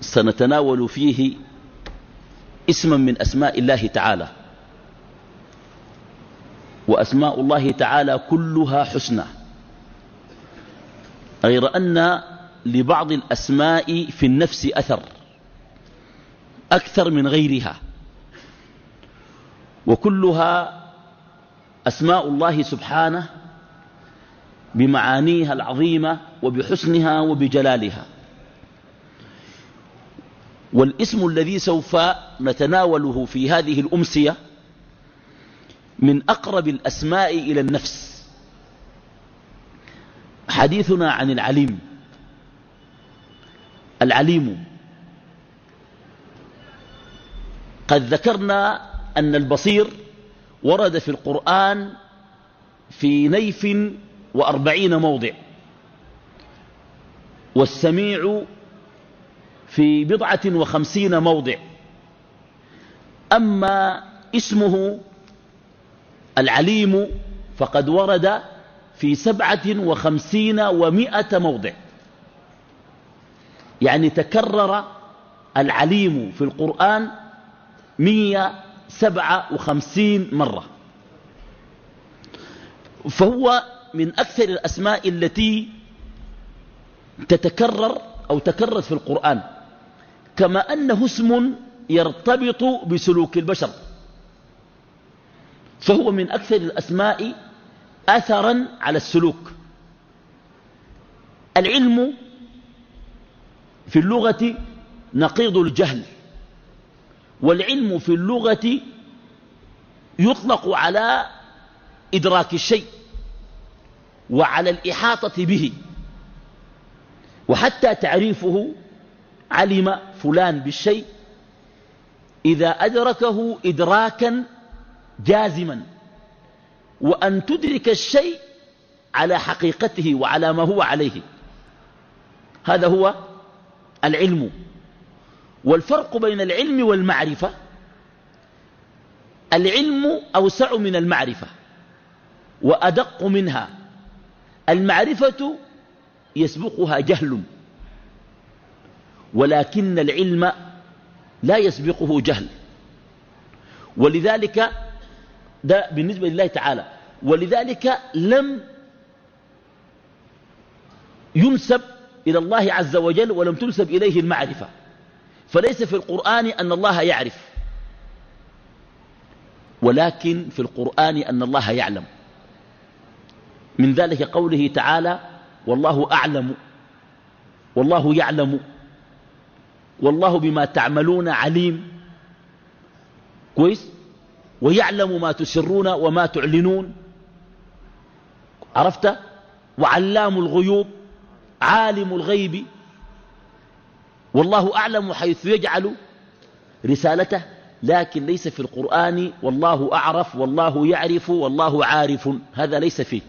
سنتناول فيه اسما من أسماء الله تعالى. وأسماء الله تعالى كلها حسنى. غير أن لبعض الأسماء في النفس أثر. أكثر من غيرها. وكلها أسماء الله سبحانه بمعانيها العظيمة وبحسنها وبجلالها. والاسم الذي سوف نتناوله في هذه الأمسية من أقرب الأسماء إلى النفس. حديثنا عن العليم. العليم. قد ذكرنا أن البصير ورد في القرآن في نيف وأربعين موضع. والسميع في بضعة وخمسين موضع. أما اسمه العليم فقد ورد في سبعة وخمسين ومائة موضع. يعني تكرر العليم في القرآن مية سبعة وخمسين مرة. فهو من أكثر الأسماء التي تتكرر أو تكررت في القرآن. كما أنه اسم يرتبط بسلوك البشر. فهو من أكثر الأسماء أثرا على السلوك. العلم في اللغة نقيض الجهل والعلم في اللغة يطلق على إدراك الشيء وعلى الإحاطة به وحتى تعريفه علم فلان بالشيء إذا أدركه إدراكا جازما وأن تدرك الشيء على حقيقته وعلى ما هو عليه. هذا هو العلم. والفرق بين العلم والمعرفة العلم أوسع من المعرفة وأدق منها. المعرفة يسبقها جهل. ولكن العلم لا يسبقه جهل. ولذلك ده بالنسبة لله تعالى. ولذلك لم ينسب إلى الله عز وجل ولم تنسب إليه المعرفة. فليس في القرآن أن الله يعرف. ولكن في القرآن أن الله يعلم. من ذلك قوله تعالى والله أعلم. والله يعلم. والله بما تعملون عليم. كويس؟ ويعلم ما تسرون وما تعلنون. عرفت؟ وعلام الغيوب عالم الغيب. والله أعلم حيث يجعل رسالته لكن ليس في القرآن. والله أعرف والله يعرف والله عارف. هذا ليس فيه.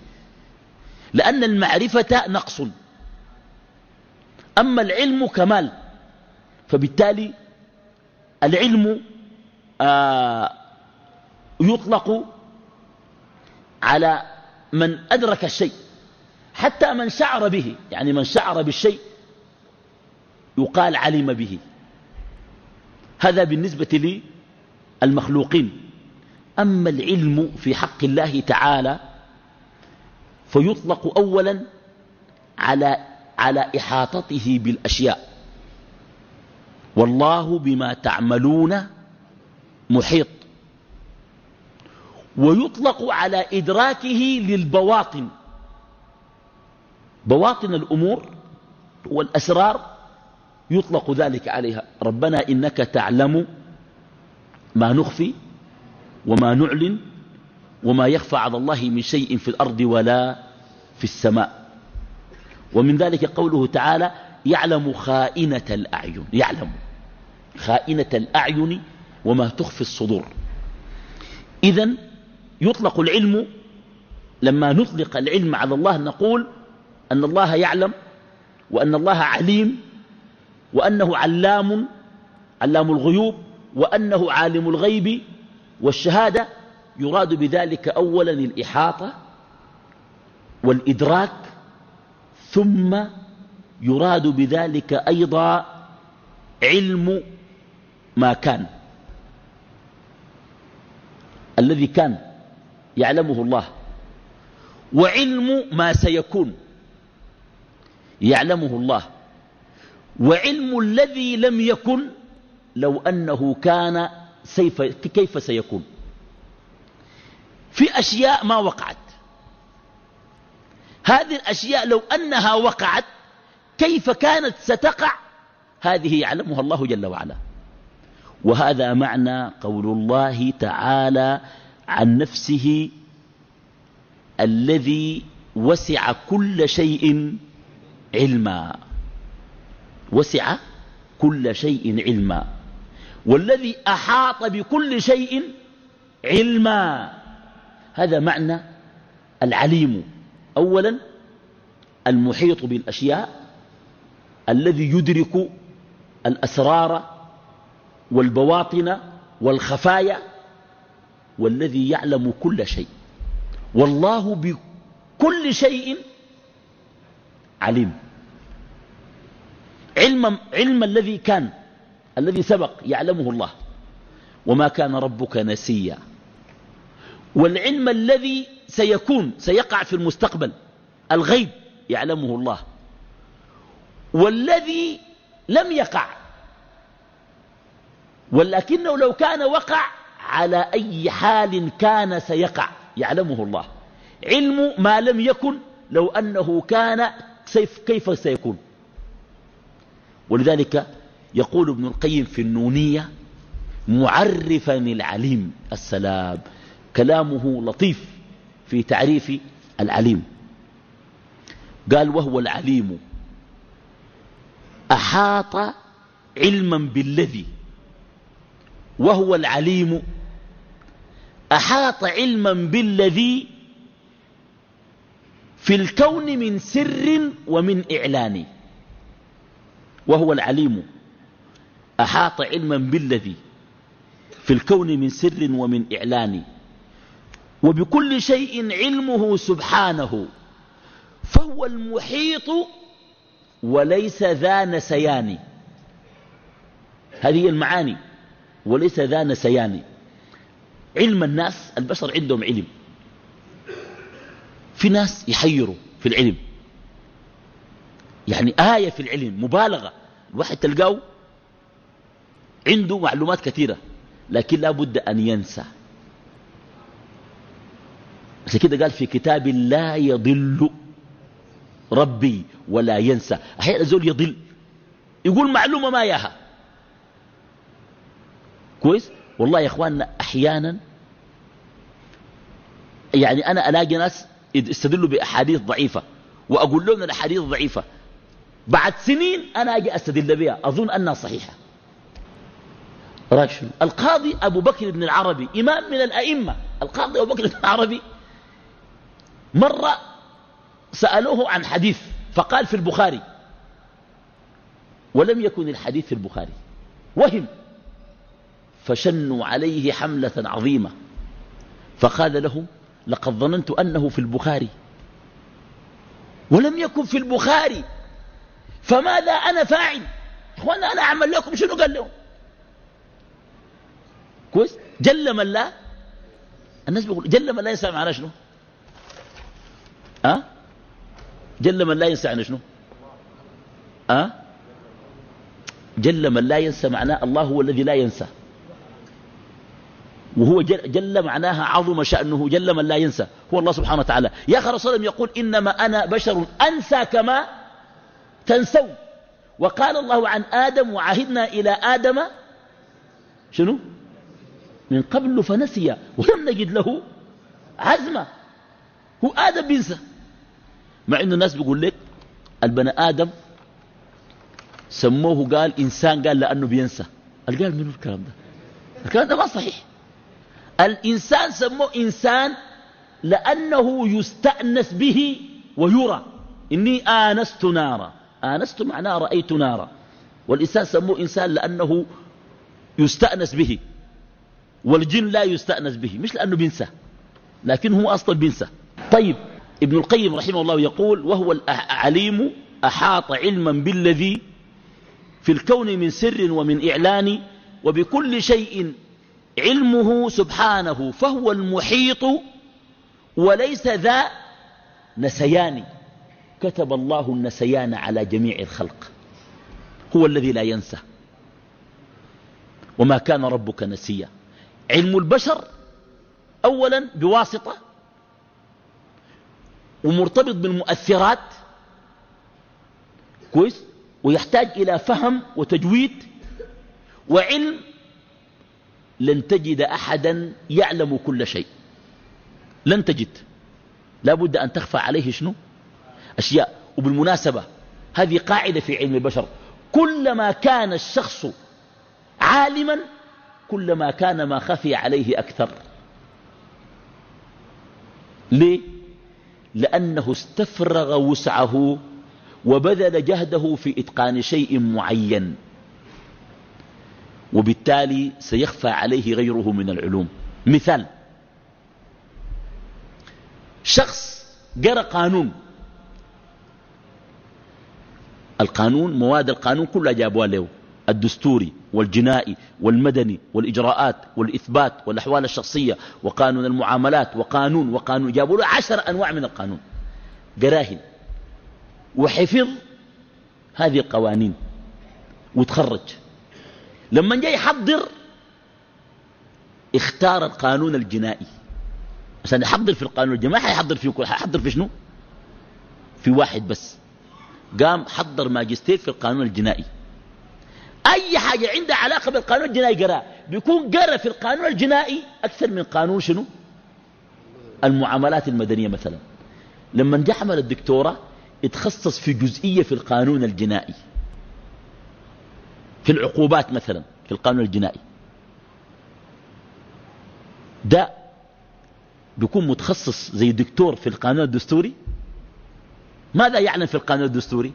لأن المعرفة نقص. أما العلم كمال. فبالتالي العلم آه يطلق على من أدرك الشيء حتى من شعر به يعني من شعر بالشيء يقال علم به. هذا بالنسبة للمخلوقين. أما العلم في حق الله تعالى فيطلق أولا على على إحاطته بالأشياء. والله بما تعملون محيط. ويطلق على إدراكه للبواطن. بواطن الأمور والأسرار يطلق ذلك عليها. ربنا إنك تعلم ما نخفي وما نعلن وما يخفى على الله من شيء في الأرض ولا في السماء. ومن ذلك قوله تعالى يعلم خائنة الأعين. يعلم. خائنة الأعين وما تخفي الصدور. إذا يطلق العلم لما نطلق العلم على الله نقول أن الله يعلم وأن الله عليم وأنه علام علام الغيوب وأنه عالم الغيب والشهادة. يراد بذلك أولا الإحاطة والإدراك ثم يراد بذلك أيضا علم ما كان. الذي كان يعلمه الله. وعلم ما سيكون. يعلمه الله. وعلم الذي لم يكن لو أنه كان كيف سيكون. في أشياء ما وقعت. هذه الأشياء لو أنها وقعت كيف كانت ستقع هذه يعلمها الله جل وعلا. وهذا معنى قول الله تعالى عن نفسه الذي وسع كل شيء علما. وسع كل شيء علما. والذي أحاط بكل شيء علما. هذا معنى العليم. أولا المحيط بالأشياء الذي يدرك الأسرار والبواطن والخفايا والذي يعلم كل شيء. والله بكل شيء عليم. علم, علم الذي كان الذي سبق يعلمه الله. وما كان ربك نسيا. والعلم الذي سيكون سيقع في المستقبل الغيب يعلمه الله. والذي لم يقع ولكنه لو كان وقع على أي حال كان سيقع يعلمه الله. علم ما لم يكن لو أنه كان كيف سيكون؟ ولذلك يقول ابن القيم في النونية معرفا العليم السلام كلامه لطيف في تعريف العليم. قال وهو العليم أحاط علما بالذي وهو العليم. أحاط علما بالذي في الكون من سر ومن إعلان. وهو العليم. أحاط علما بالذي في الكون من سر ومن إعلان. وبكل شيء علمه سبحانه. فهو المحيط وليس ذا نسيان. هذه المعاني. وليس ذا نسيان. علم الناس البشر عندهم علم. في ناس يحيروا في العلم. يعني آية في العلم مبالغة. الواحد تلقاه عنده معلومات كثيرة لكن لا بد أن ينسى. عشان كده قال في كتاب لا يضل ربي ولا ينسى. أحيانا زول يضل يقول معلومة ما ياها. كويس؟ والله يا إخواننا أحيانا يعني أنا ألاقي ناس يستدلوا بأحاديث ضعيفة وأقول لهم الأحاديث ضعيفة. بعد سنين أنا أجي أستدل بها أظن أنها صحيحة. راشد. القاضي أبو بكر بن العربي إمام من الأئمة. القاضي أبو بكر بن العربي مرة سألوه عن حديث فقال في البخاري ولم يكن الحديث في البخاري. وهم. فشنوا عليه حملة عظيمة. فقال لهم لقد ظننت أنه في البخاري. ولم يكن في البخاري. فماذا أنا فاعل؟ اخوانا أنا أعمل لكم. شنو قال لهم؟ كويس. جل من لا. الناس بيقول جل من لا ينسى معنا شنو؟ أه؟ جل من لا ينسى عن شنو؟ أه؟ جل من لا ينسى معناه الله هو الذي لا ينسى. وهو جل, جل معناها عظم شأنه جل من لا ينسى هو الله سبحانه وتعالى. يا أخي رسول يقول إنما أنا بشر أنسى كما تنسون. وقال الله عن آدم وعهدنا إلى آدم شنو؟ من قبل فنسي ولم نجد له عزمة هو آدم بينسى. مع إنه الناس بيقول لك البني آدم سموه قال إنسان قال لأنه بينسى. قال منو الكلام ده؟ الكلام ده ما صحيح. الإنسان سموه إنسان لأنه يستأنس به ويرى. إني آنست نارا. آنست معناه رأيت نارا. والإنسان سموه إنسان لأنه يستأنس به. والجن لا يستأنس به. مش لأنه بينسى لكن هو أصلا بينسى طيب ابن القيم رحمه الله يقول وهو العليم أحاط علما بالذي في الكون من سر ومن إعلان وبكل شيء علمه سبحانه فهو المحيط وليس ذا نسيان. كتب الله النسيان على جميع الخلق. هو الذي لا ينسى. وما كان ربك نسيا. علم البشر أولا بواسطة ومرتبط بالمؤثرات. كويس؟ ويحتاج إلى فهم وتجويد. وعلم لن تجد أحدا يعلم كل شيء. لن تجد. لا بد أن تخفى عليه شنو؟ أشياء. وبالمناسبة هذه قاعدة في علم البشر. كلما كان الشخص عالما كلما كان ما خفي عليه أكثر. ليه؟ لأنه استفرغ وسعه وبذل جهده في إتقان شيء معين. وبالتالي سيخفى عليه غيره من العلوم. مثال شخص قرأ قانون. القانون مواد القانون كلها جابوها له الدستوري والجنائي والمدني والإجراءات والإثبات والأحوال الشخصية وقانون المعاملات وقانون وقانون جابوا له عشر أنواع من القانون. قراهن وحفظ هذه القوانين وتخرج. لما جاي يحضر اختار القانون الجنائي. عشان يحضر في القانون الجنائي ما حيحضر فيه كل حيحضر في شنو؟ في واحد بس. قام حضر ماجستير في القانون الجنائي. أي حاجة عندها علاقة بالقانون الجنائي قرأ. بيكون قرأ في القانون الجنائي أكثر من قانون شنو؟ المعاملات المدنية مثلا. لما جاء عمل الدكتوراه اتخصص في جزئية في القانون الجنائي. في العقوبات مثلا في القانون الجنائي. ده بيكون متخصص زي دكتور في القانون الدستوري؟ ماذا يعلم في القانون الدستوري؟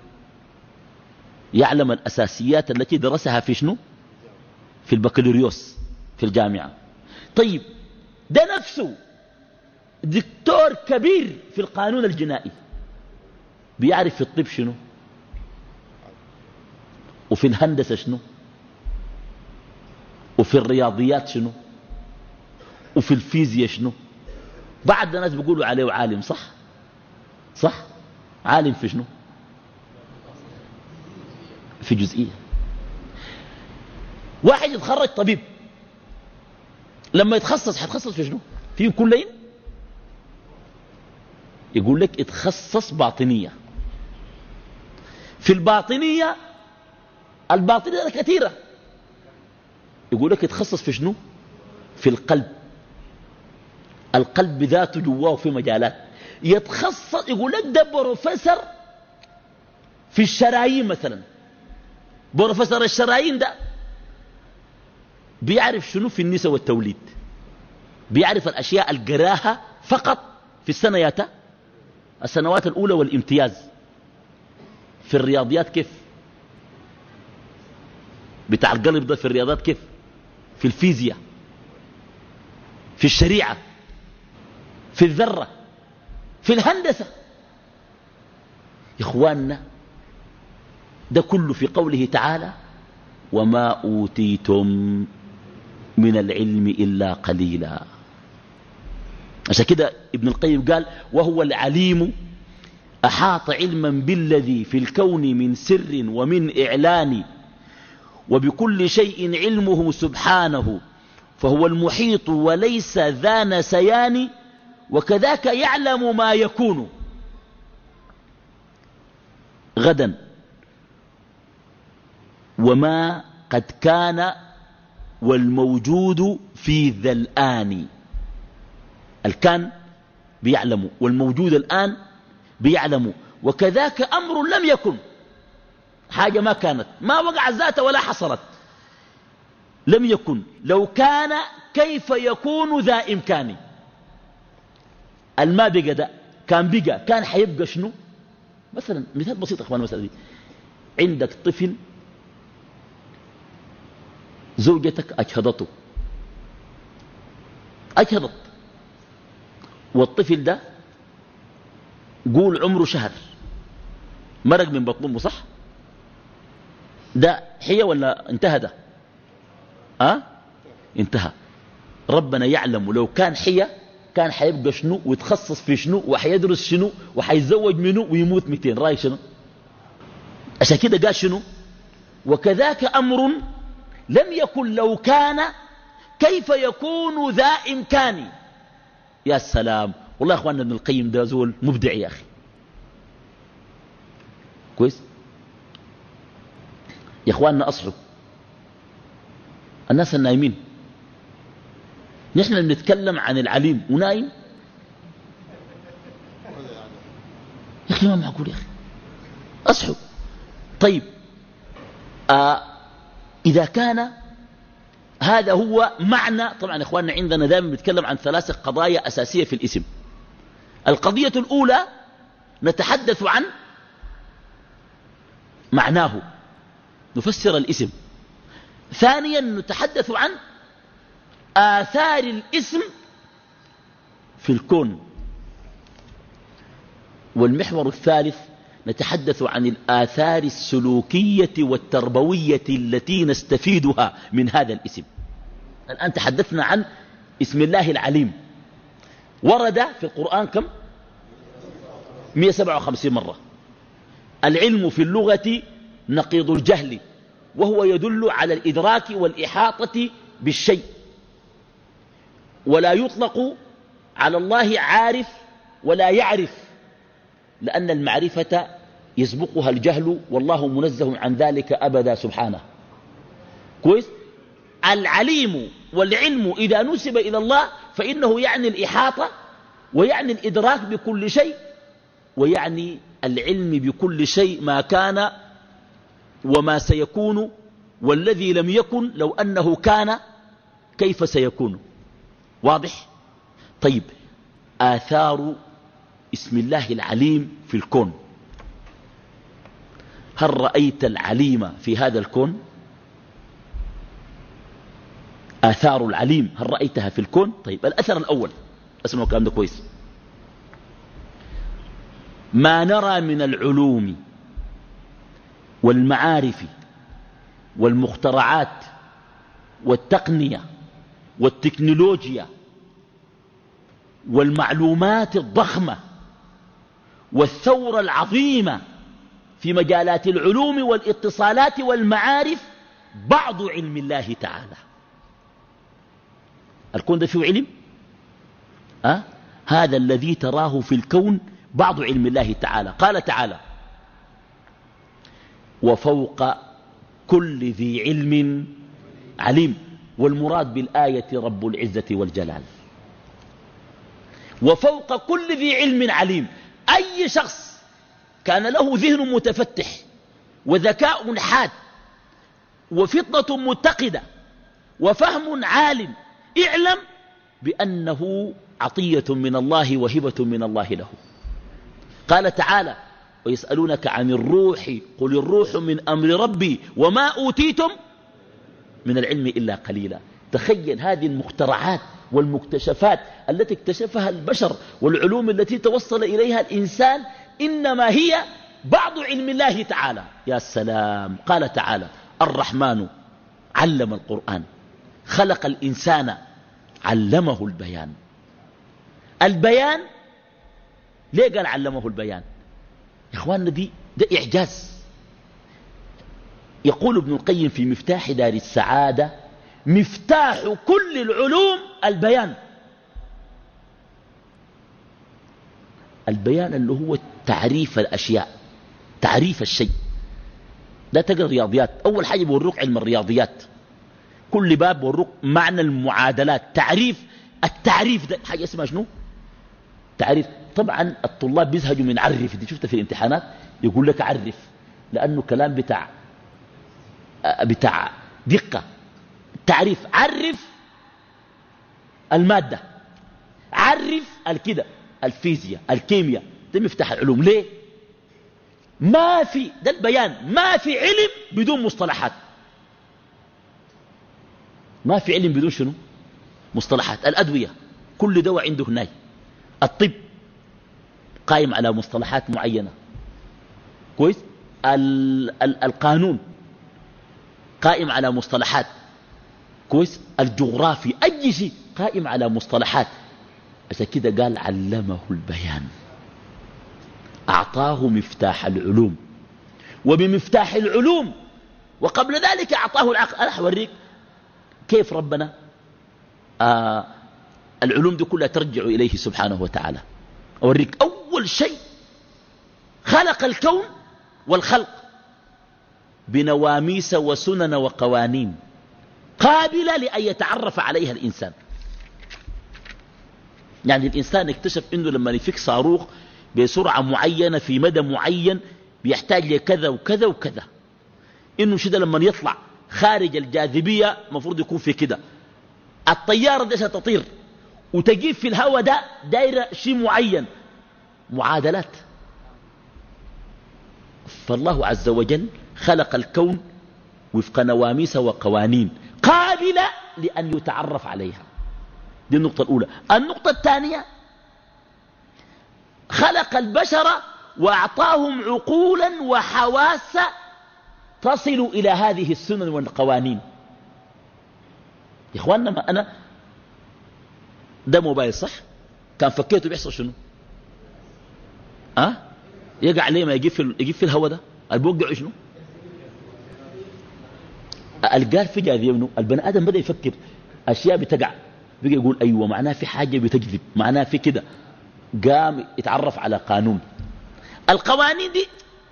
يعلم الأساسيات التي درسها في شنو؟ في البكالوريوس في الجامعة. طيب ده نفسه دكتور كبير في القانون الجنائي. بيعرف في الطب شنو؟ وفي الهندسة شنو؟ وفي الرياضيات شنو؟ وفي الفيزياء شنو؟ بعض الناس بيقولوا عليه عالم صح؟ صح؟ عالم في شنو؟ في جزئية. واحد يتخرج طبيب. لما يتخصص حيتخصص في شنو؟ في كلين؟ يقول لك اتخصص باطنية. في الباطنية الباطنية كثيرة. يقول لك اتخصص في شنو؟ في القلب. القلب ذاته جواه في مجالات. يتخصص يقول لك ده بروفيسور في الشرايين مثلا. بروفيسور الشرايين ده بيعرف شنو في النساء والتوليد. بيعرف الأشياء القراها فقط في السنة السنوات الأولى والامتياز. في الرياضيات كيف؟ بتاع القلب ده في الرياضات كيف؟ في الفيزياء. في الشريعة. في الذرة. في الهندسة. إخواننا ده كله في قوله تعالى وما أوتيتم من العلم إلا قليلا. عشان كده ابن القيم قال وهو العليم أحاط علما بالذي في الكون من سر ومن إعلان وبكل شيء علمه سبحانه فهو المحيط وليس ذا نسيان وكذاك يعلم ما يكون. غدا. وما قد كان والموجود في ذا الآن. الكان بيعلم والموجود الآن بيعلم وكذاك أمر لم يكن. حاجة ما كانت ما وقع ذات ولا حصلت. لم يكن. لو كان كيف يكون ذا إمكاني الماء بقى ده كان بقى كان حيبقى شنو؟ مثلا مثال بسيط أخوان المسألة دي. عندك طفل زوجتك أجهضته. أجهضت. والطفل ده قول عمره شهر. مرق من بطن امه صح؟ ده حية ولا انتهى ده؟ أه؟ انتهى. ربنا يعلم لو كان حية كان حيبقى شنو ويتخصص في شنو وحيدرس شنو وحيتزوج منه ويموت 200 رأيك شنو؟ عشان كده قال شنو؟ وكذاك أمر لم يكن لو كان كيف يكون ذا إمكاني يا سلام. والله يا أخواننا ابن القيم ده زول مبدع يا أخي. كويس؟ يا أخواننا أصحوا الناس النايمين. نحن بنتكلم عن العليم. ونايم. يا أخي ما معقول يا أخي؟ أصحوا طيب. آه إذا كان هذا هو معنى طبعا إخواننا عندنا دائما بنتكلم عن ثلاث قضايا أساسية في الاسم. القضية الأولى نتحدث عن معناه. نفسر الاسم. ثانيا نتحدث عن آثار الاسم في الكون. والمحور الثالث نتحدث عن الآثار السلوكية والتربوية التي نستفيدها من هذا الاسم. الآن تحدثنا عن اسم الله العليم. ورد في القرآن كم؟ 157 مرة. العلم في اللغة نقيض الجهل وهو يدل على الإدراك والإحاطة بالشيء. ولا يطلق على الله عارف ولا يعرف لأن المعرفة يسبقها الجهل والله منزه عن ذلك أبدا سبحانه. كويس؟ العليم والعلم إذا نسب إلى الله فإنه يعني الإحاطة ويعني الإدراك بكل شيء ويعني العلم بكل شيء ما كان وما سيكون والذي لم يكن لو أنه كان كيف سيكون. واضح؟ طيب آثار اسم الله العليم في الكون. هل رأيت العليم في هذا الكون؟ آثار العليم هل رأيتها في الكون؟ طيب الأثر الأول اسمعوا الكلام ده كويس. ما نرى من العلوم والمعارف والمخترعات والتقنية والتكنولوجيا والمعلومات الضخمة والثورة العظيمة في مجالات العلوم والاتصالات والمعارف بعض علم الله تعالى. الكون ده فيه علم؟ أه؟ هذا الذي تراه في الكون بعض علم الله تعالى. قال تعالى وفوق كل ذي علم عليم. والمراد بالآية رب العزة والجلال. وفوق كل ذي علم عليم. أي شخص كان له ذهن متفتح وذكاء حاد وفطنة متقدة وفهم عالم اعلم بأنه عطية من الله وهبة من الله له. قال تعالى ويسألونك عن الروح قل الروح من أمر ربي وما أوتيتم من العلم إلا قليلا. تخيل هذه المخترعات والمكتشفات التي اكتشفها البشر والعلوم التي توصل إليها الإنسان إنما هي بعض علم الله تعالى. يا سلام! قال تعالى الرحمن علم القرآن خلق الإنسان علمه البيان. البيان ليه قال علمه البيان؟ يا إخواننا دي ده إعجاز. يقول ابن القيم في مفتاح دار السعادة مفتاح كل العلوم البيان. البيان اللي هو تعريف الأشياء تعريف الشيء. لا تقرأ رياضيات. أول حاجة بوروك علم الرياضيات. كل باب بوروك معنى المعادلات. تعريف التعريف ده حاجة اسمها شنو؟ تعريف. طبعا الطلاب بيزهجوا من عرف. دي شفتها في الامتحانات؟ يقول لك عرف لأنه كلام بتاع بتاع دقة. تعريف عرف المادة عرف الكده الفيزياء الكيمياء. ده مفتاح العلوم. ليه؟ ما في ده البيان. ما في علم بدون مصطلحات. ما في علم بدون شنو؟ مصطلحات. الأدوية كل دواء عنده هناي الطب قائم على مصطلحات معينة. كويس؟ ال ال القانون قائم على مصطلحات. كويس؟ الجغرافي أي شيء قائم على مصطلحات. عشان كده قال علمه البيان. أعطاه مفتاح العلوم. وبمفتاح العلوم وقبل ذلك أعطاه العقل أنا أوريك كيف ربنا آه العلوم دي كلها ترجع إليه سبحانه وتعالى. أوريك أول شيء خلق الكون والخلق بنواميس وسنن وقوانين قابلة لأن يتعرف عليها الإنسان. يعني الإنسان اكتشف أنه لما يفك صاروخ بسرعة معينة في مدى معين بيحتاج لكذا وكذا وكذا. إنه شده لما يطلع خارج الجاذبية مفروض يكون في كده. الطيارة دي تطير وتجيب في الهواء ده دايرة شيء معين. معادلات. فالله عز وجل خلق الكون وفق نواميس وقوانين قابلة لأن يتعرف عليها. دي النقطة الأولى. النقطة الثانية خلق البشر وأعطاهم عقولا وحواس تصل إلى هذه السنن والقوانين. يا إخواننا ما أنا ده موبايل صح؟ كان فكيته بيحصل شنو؟ أه؟ يقع ليه ما يجيب في, يجيب في الهواء ده؟ البوقع شنو؟ القال جاذبية منه البني آدم بدأ يفكر أشياء بتقع. بقى يقول أيوة معناه في حاجة بتجذب معناه في كده. قام يتعرف على قانون. القوانين دي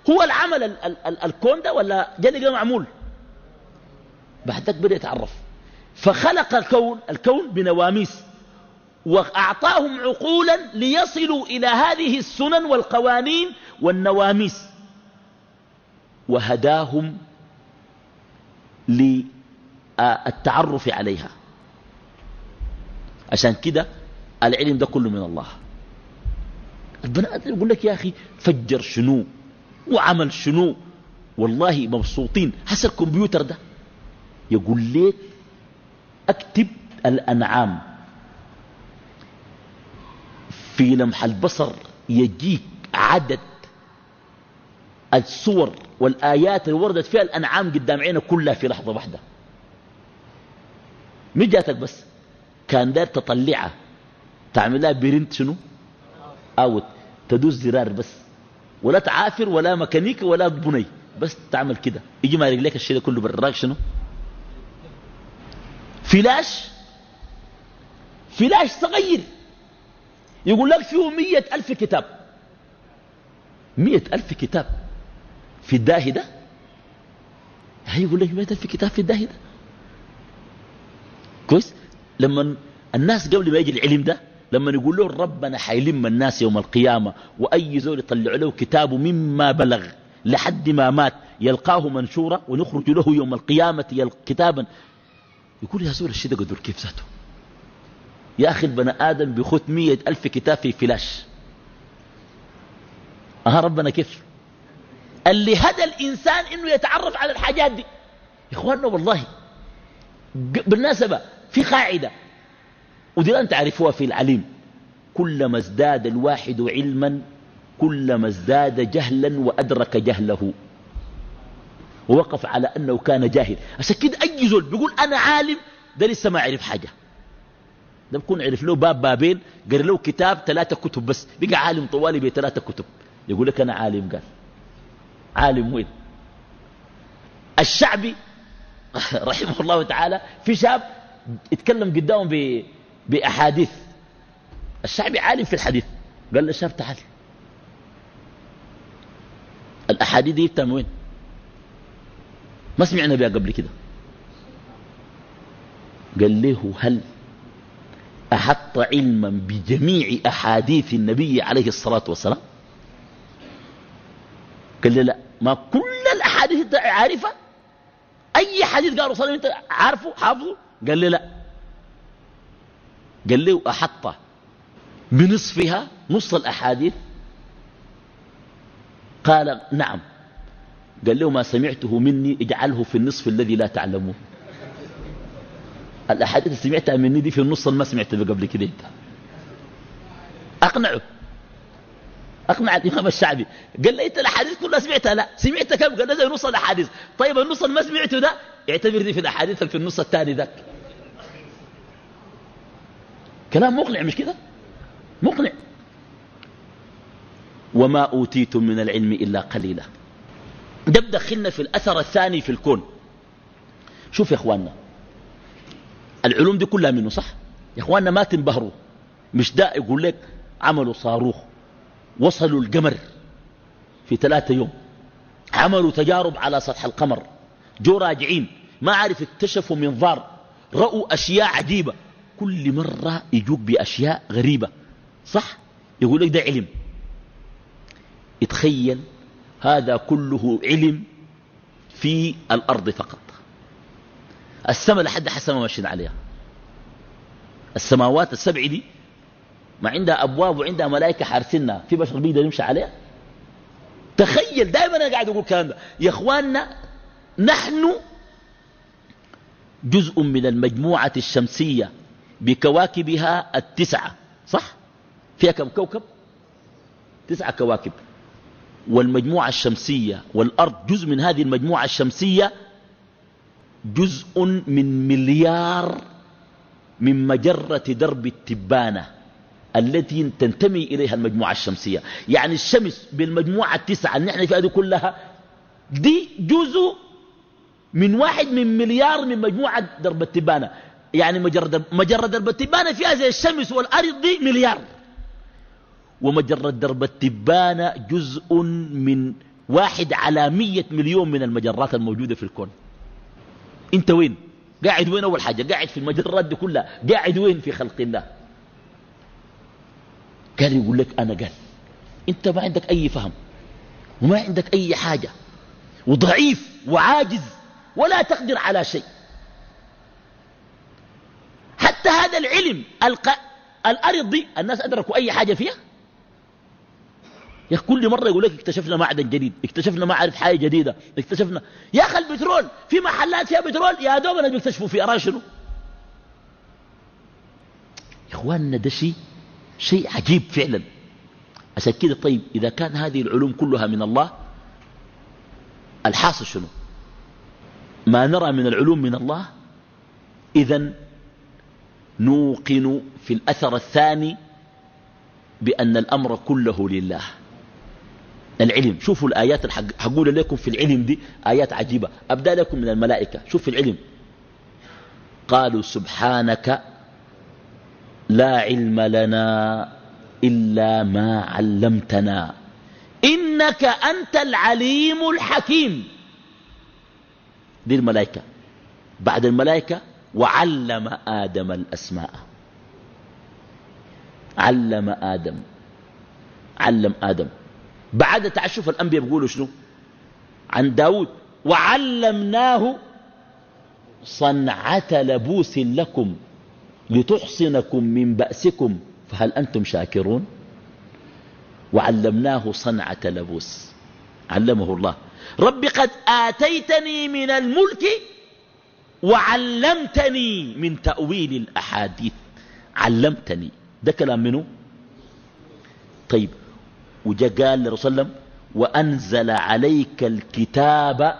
هو العمل ال ال ال الكون ده ولا جاني معمول؟ بعدك بدأ يتعرف. فخلق الكون الكون بنواميس. وأعطاهم عقولا ليصلوا إلى هذه السنن والقوانين والنواميس. وهداهم للتعرف عليها. عشان كده العلم ده كله من الله. البني آدم يقول لك يا أخي فجر شنو وعمل شنو؟ والله مبسوطين. حس الكمبيوتر ده. يقول لك اكتب الأنعام. في لمح البصر يجيك عدد الصور والآيات اللي وردت فيها الأنعام قدام عينك كلها في لحظة واحدة. مين جاتك بس؟ كان دار تطلعها تعملها print شنو؟ out تدوس زرار بس. ولا تعافر ولا ميكانيكا ولا بني. بس تعمل كده. يجي ما رجليك الشيء كله براك شنو؟ flash. flash صغير. يقول لك فيه مية ألف كتاب. مية ألف كتاب في الداهي ده؟ يقول لك مية ألف كتاب في الداهي ده؟ كويس؟ لما الناس قبل ما يجي العلم ده لما يقول له ربنا حيلم الناس يوم القيامة وأي زول يطلع له كتابه مما بلغ لحد ما مات يلقاه منشورا ونخرج له يوم القيامة كتابا. يقول يا زول الشيء ده قدر كيف ذاته؟ يا أخي البني آدم بخط مية ألف كتاب في فلاش. أها ربنا كيف؟ اللي هدى الإنسان إنه يتعرف على الحاجات دي. إخواننا والله بالناسبة في قاعدة ودي أن تعرفوها في العليم. كلما ازداد الواحد علما كلما ازداد جهلا وأدرك جهله. ووقف على أنه كان جاهل. عشان كده أي زول بيقول أنا عالم ده لسه ما عرف حاجة. ده بكون عرف له باب بابين قرأ له كتاب ثلاثة كتب بس بقى عالم طوالي بثلاثة كتب. يقول لك أنا عالم قال. عالم وين؟ الشعبي رحمه الله تعالى في شاب اتكلم قدامهم بأحاديث. الشعبي عالم في الحديث. قال للشاب تعال. الأحاديث دي من وين؟ ما سمعنا بها قبل كده. قال له هل أحط علما بجميع أحاديث النبي عليه الصلاة والسلام؟ قال لي لا. ما كل الأحاديث عارفة أي حديث قالوا صلى أنت عارفه حافظه؟ قال لي لا. قال لي أحط بنصفها نص الأحاديث. قال نعم. قال له ما سمعته مني اجعله في النصف الذي لا تعلمه. الأحاديث اللي سمعتها مني دي في النص ما سمعتها قبل كده. انت أقنعه أقنع الإمام الشعبي. قال لي أنت الأحاديث كلها سمعتها؟ لا. سمعت كم؟ قال زي نص الأحاديث. طيب النص اللي ما سمعته ده اعتبر دي في الأحاديث في النص الثاني ذاك. كلام مقنع مش كده؟ مقنع. وما أوتيتم من العلم إلا قليلا. ده بدخلنا في الأثر الثاني في الكون. شوف يا إخواننا العلوم دي كلها منه صح؟ يا إخواننا ما تنبهروا. مش ده يقول لك عملوا صاروخ وصلوا القمر في ثلاثة يوم. عملوا تجارب على سطح القمر. جو راجعين ما عارف اكتشفوا منظار رأوا أشياء عجيبة. كل مرة يجوك بأشياء غريبة صح؟ يقول لك ده علم. اتخيل هذا كله علم في الأرض فقط. السماء لحد حسنا ماشيين عليها. السماوات السبع دي ما عندها أبواب وعندها ملائكة حارسينها. في بشر بيقدر يمشي عليها؟ تخيل دائما أنا قاعد أقول الكلام ده. يا إخواننا نحن جزء من المجموعة الشمسية بكواكبها التسعة صح؟ فيها كم كوكب؟ تسعة كواكب. والمجموعة الشمسية والأرض جزء من هذه المجموعة الشمسية جزء من مليار من مجرة درب التبانة التي تنتمي إليها المجموعة الشمسية. يعني الشمس بالمجموعة التسعة اللي نحن فيها دي كلها دي جزء من واحد من مليار من مجموعة درب التبانة. يعني مجرة, مجرة درب التبانة فيها زي الشمس والأرض دي مليار. ومجرة درب التبانة جزء من واحد على مية مليون من المجرات الموجودة في الكون. انت وين؟ قاعد وين أول حاجة؟ قاعد في المجرات دي كلها. قاعد وين في خلق الله؟ قال يقول لك أنا قال أنت ما عندك أي فهم وما عندك أي حاجة وضعيف وعاجز ولا تقدر على شيء. حتى هذا العلم الق... الأرض دي الناس أدركوا أي حاجة فيها؟ كل مرة يقول لك اكتشفنا معدن جديد اكتشفنا ما عارف حاجة جديدة اكتشفنا. يا أخي البترول في محلات فيها بترول؟ يا دوب أنا بيكتشفوا في أراه شنو؟ يا إخواننا ده شيء شيء عجيب فعلا. عشان كده طيب إذا كان هذه العلوم كلها من الله الحاصل شنو؟ ما نرى من العلوم من الله؟ إذا نوقن في الأثر الثاني بأن الأمر كله لله. العلم. شوفوا الآيات حقول لكم في العلم دي آيات عجيبة. أبدأ لكم من الملائكة. شوف العلم. قالوا سبحانك لا علم لنا إلا ما علمتنا. إنك أنت العليم الحكيم. دي الملائكة. بعد الملائكة وعلم آدم الأسماء. علم آدم. علم آدم. بعد تعشف الأنبياء بيقولوا شنو؟ عن داود. وعلمناه صنعة لبوس لكم لتحصنكم من بأسكم. فهل أنتم شاكرون؟ وعلمناه صنعة لبوس. علمه الله. رب قد آتيتني من الملك وعلمتني من تأويل الأحاديث. علمتني. ده كلام منه طيب. وجاء قال لرسول الله وأنزل عليك الكتاب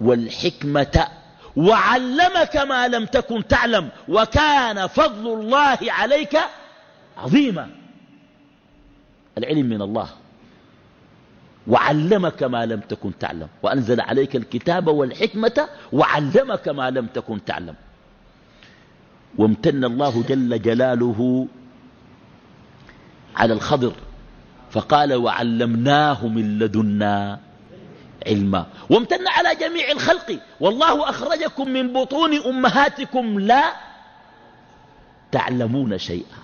والحكمة وعلمك ما لم تكن تعلم وكان فضل الله عليك عظيما. العلم من الله. وعلمك ما لم تكن تعلم. وأنزل عليك الكتاب والحكمة وعلمك ما لم تكن تعلم. وامتن الله جل جلاله على الخضر. فقال وعلمناه من لدنا علما. وامتن على جميع الخلق. والله أخرجكم من بطون أمهاتكم لا تعلمون شيئا.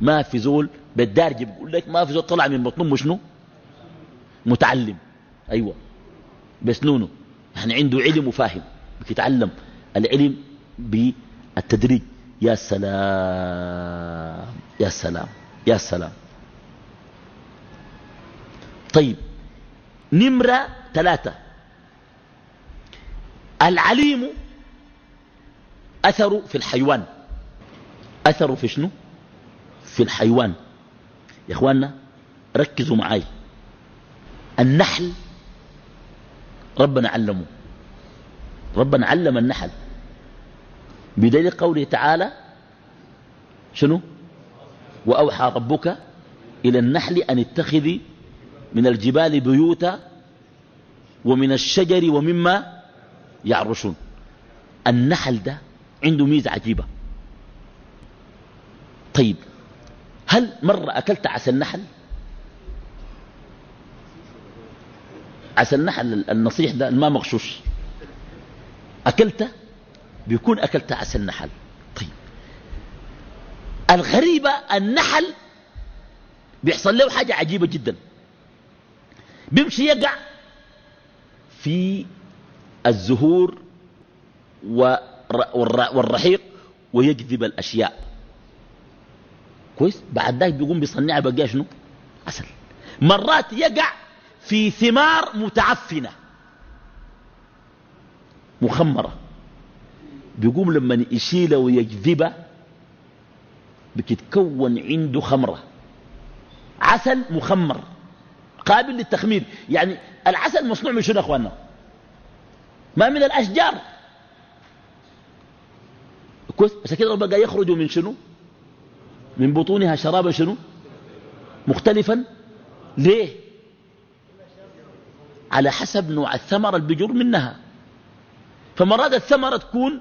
ما في زول بالدارج بيقول لك ما في زول طلع من بطنه شنو متعلم. أيوة. بسنونه يعني عنده علم وفاهم. بيتعلم العلم بالتدريج. يا سلام. يا سلام. يا سلام. طيب. نمرة ثلاثة. العليم أثر في الحيوان. أثر في شنو؟ في الحيوان. يا إخواننا ركزوا معاي. النحل ربنا علمه. ربنا علم النحل. بدليل قوله تعالى شنو؟ وأوحى ربك إلى النحل أن اتخذي من الجبال بيوتا ومن الشجر ومما يعرشون. النحل ده عنده ميزة عجيبة. طيب هل مرة أكلت عسل النحل عسل النحل النصيح ده الماء مغشوش. أكلته؟ بيكون أكلت عسل النحل طيب الغريبة النحل بيحصل له حاجة عجيبة جدا. بيمشي يقع في الزهور والرحيق ويجذب الأشياء. كويس؟ بعد ذلك بيقوم بيصنعها بقى شنو؟ عسل. مرات يقع في ثمار متعفنة. مخمرة. بيقوم لما يشيلها ويجذبها بتتكون عنده خمرة. عسل مخمر. قابل للتخمير. يعني العسل مصنوع من شنو إخواننا؟ ما من الأشجار. كويس. عشان كده بقى يخرجوا من شنو؟ من بطونها شرابا شنو؟ مختلفا. ليه؟ على حسب نوع الثمرة اللي منها. فمرات الثمرة تكون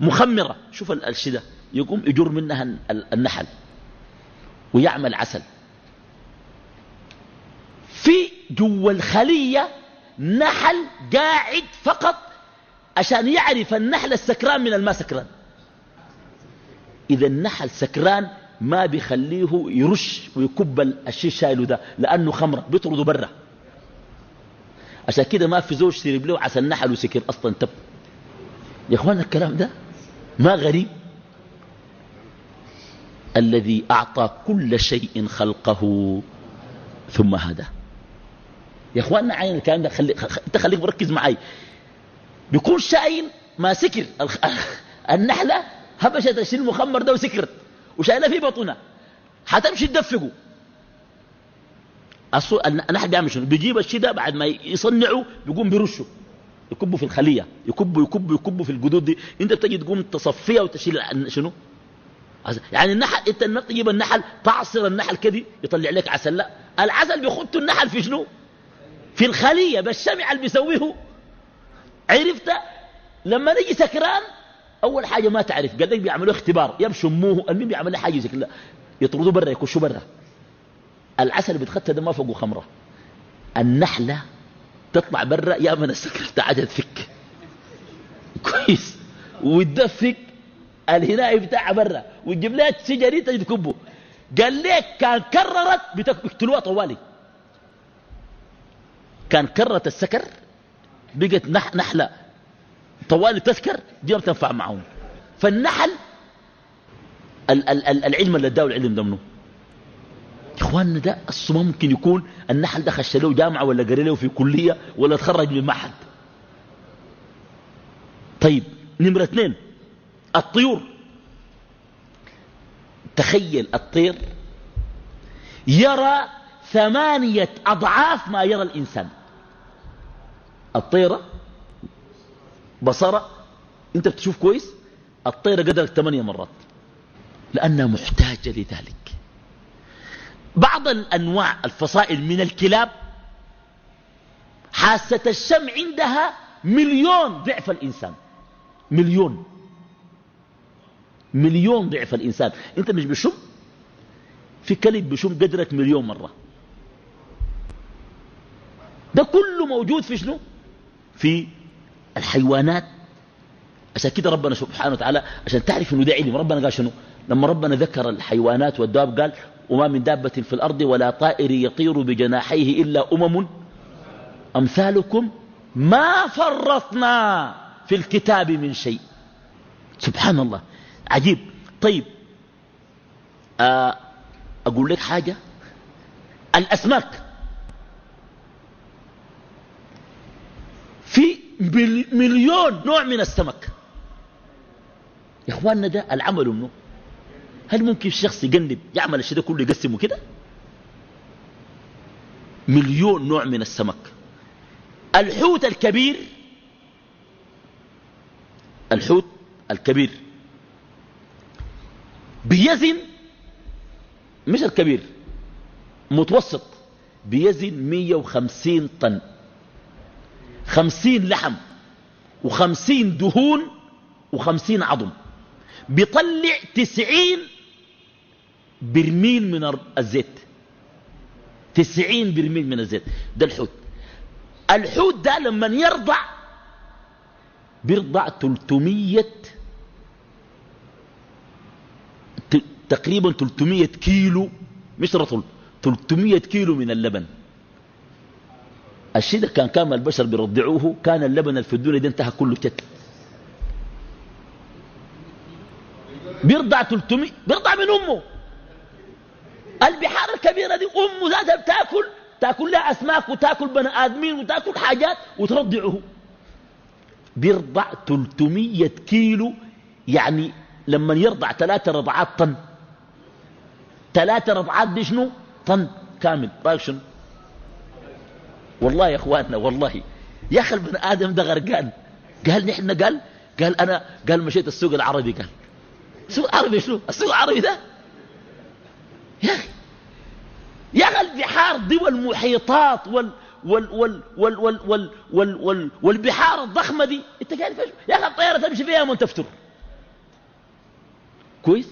مخمرة. شوف الشدة. يقوم يجر منها النحل ويعمل عسل. في جوا الخلية نحل قاعد فقط عشان يعرف النحل السكران من الماء سكران إذا النحل سكران ما بيخليه يرش ويكب الشيء شايله ده لأنه خمرة بيطرده برا. عشان كده ما في زوج شرب له عسى النحل وسكر أصلا. تب يا إخوان الكلام ده ما غريب؟ الذي أعطى كل شيء خلقه ثم هدى. يا إخواننا عين الكلام ده خلي أنت خليك مركز معي بيكون شاين ما سكر. النحلة هبشت الشيء المخمر ده وسكرت وشايلها في بطنها. حتمشي تدفقه. النحل بيعمل شنو؟ بيجيب الشيء ده بعد ما يصنعه بيقوم بيرشه. يكبوا في الخلية. يكبوا يكبوا يكبوا في الجدود دي. انت بتجي تقوم تصفيها وتشيل شنو؟ يعني النحل انت تجيب النحل تعصر النحل كده يطلع لك عسل. لا العسل بيخط النحل في شنو؟ في الخلية بالشمع اللي بيسويه. عرفت؟ لما نجي سكران أول حاجة ما تعرف. قال لك بيعملوا اختبار. يبشموه المين بيعمل حاجة زي كده. يطردوه برا يكشوا برا. العسل بيتخطى ده ما فوقه خمرة. النحلة تطلع برا يا من السكر تعال تفك كويس. وتدفك الهناء بتاعها برا. وتجيب لها سجري تجي تكبه قال لك كان كررت بيقتلوها طوالي. كان كررت السكر بقت نح نحلة طوالي تسكر دي ما بتنفع معهم. فالنحل ال ال ال العلم اللي اداه العلم ده منه إخواننا ده الصمام ممكن يكون النحل ده خش له جامعة ولا قري له في كلية ولا تخرج من معهد. طيب نمرة اثنين الطيور. تخيل الطير يرى ثمانية أضعاف ما يرى الإنسان. الطيرة بصرة أنت بتشوف كويس؟ الطيرة قدرت ثمانية مرات لأنها محتاجة لذلك. بعض الأنواع الفصائل من الكلاب حاسة الشم عندها مليون ضعف الإنسان. مليون. مليون ضعف الإنسان. أنت مش بشم؟ في كلب بشم قدرك مليون مرة. ده كله موجود في شنو؟ في الحيوانات. عشان كده ربنا سبحانه وتعالى عشان تعرف إنه ده علم. ربنا قال شنو؟ لما ربنا ذكر الحيوانات والدواب قال وما من دابة في الأرض ولا طائر يطير بجناحيه إلا أمم أمثالكم ما فرطنا في الكتاب من شيء. سبحان الله. عجيب. طيب. آه، أقول لك حاجة. الأسماك في مليون نوع من السمك. يا إخواننا ده العمل منه. هل ممكن شخص يقلب يعمل الشيء ده كله يقسمه كده؟ مليون نوع من السمك. الحوت الكبير الحوت الكبير. بيزن مش الكبير متوسط. بيزن 150 طن. خمسين لحم وخمسين دهون وخمسين عظم. بيطلع تسعين برميل من الزيت. تسعين برميل من الزيت. ده الحوت. الحوت ده لما يرضع بيرضع تلتمية تقريبا تلتمية كيلو مش رطل تلتمية كيلو من اللبن. الشيء ده كان كان البشر بيرضعوه كان اللبن الفدوني ده انتهى كله شت بيرضع 300 بيرضع من أمه. البحار الكبيرة دي أمه ذاتها بتاكل تاكل لها أسماك وتاكل بني آدمين وتاكل حاجات وترضعه. بيرضع 300 كيلو يعني لما يرضع ثلاثة رضعات طن. ثلاثة رضعات دي شنو؟ طن كامل. رايك شنو؟ والله يا إخواننا والله. يا أخي البني آدم ده غرقان قال. نحن قال؟ قال أنا قال مشيت السوق العربي قال. السوق العربي شنو؟ السوق العربي ده؟ يا أخي. يا أخي البحار دي والمحيطات وال وال وال وال وال وال وال وال والبحار الضخمة دي. أنت قاعد يا أخي الطيارة تمشي فيها من تفتر. كويس؟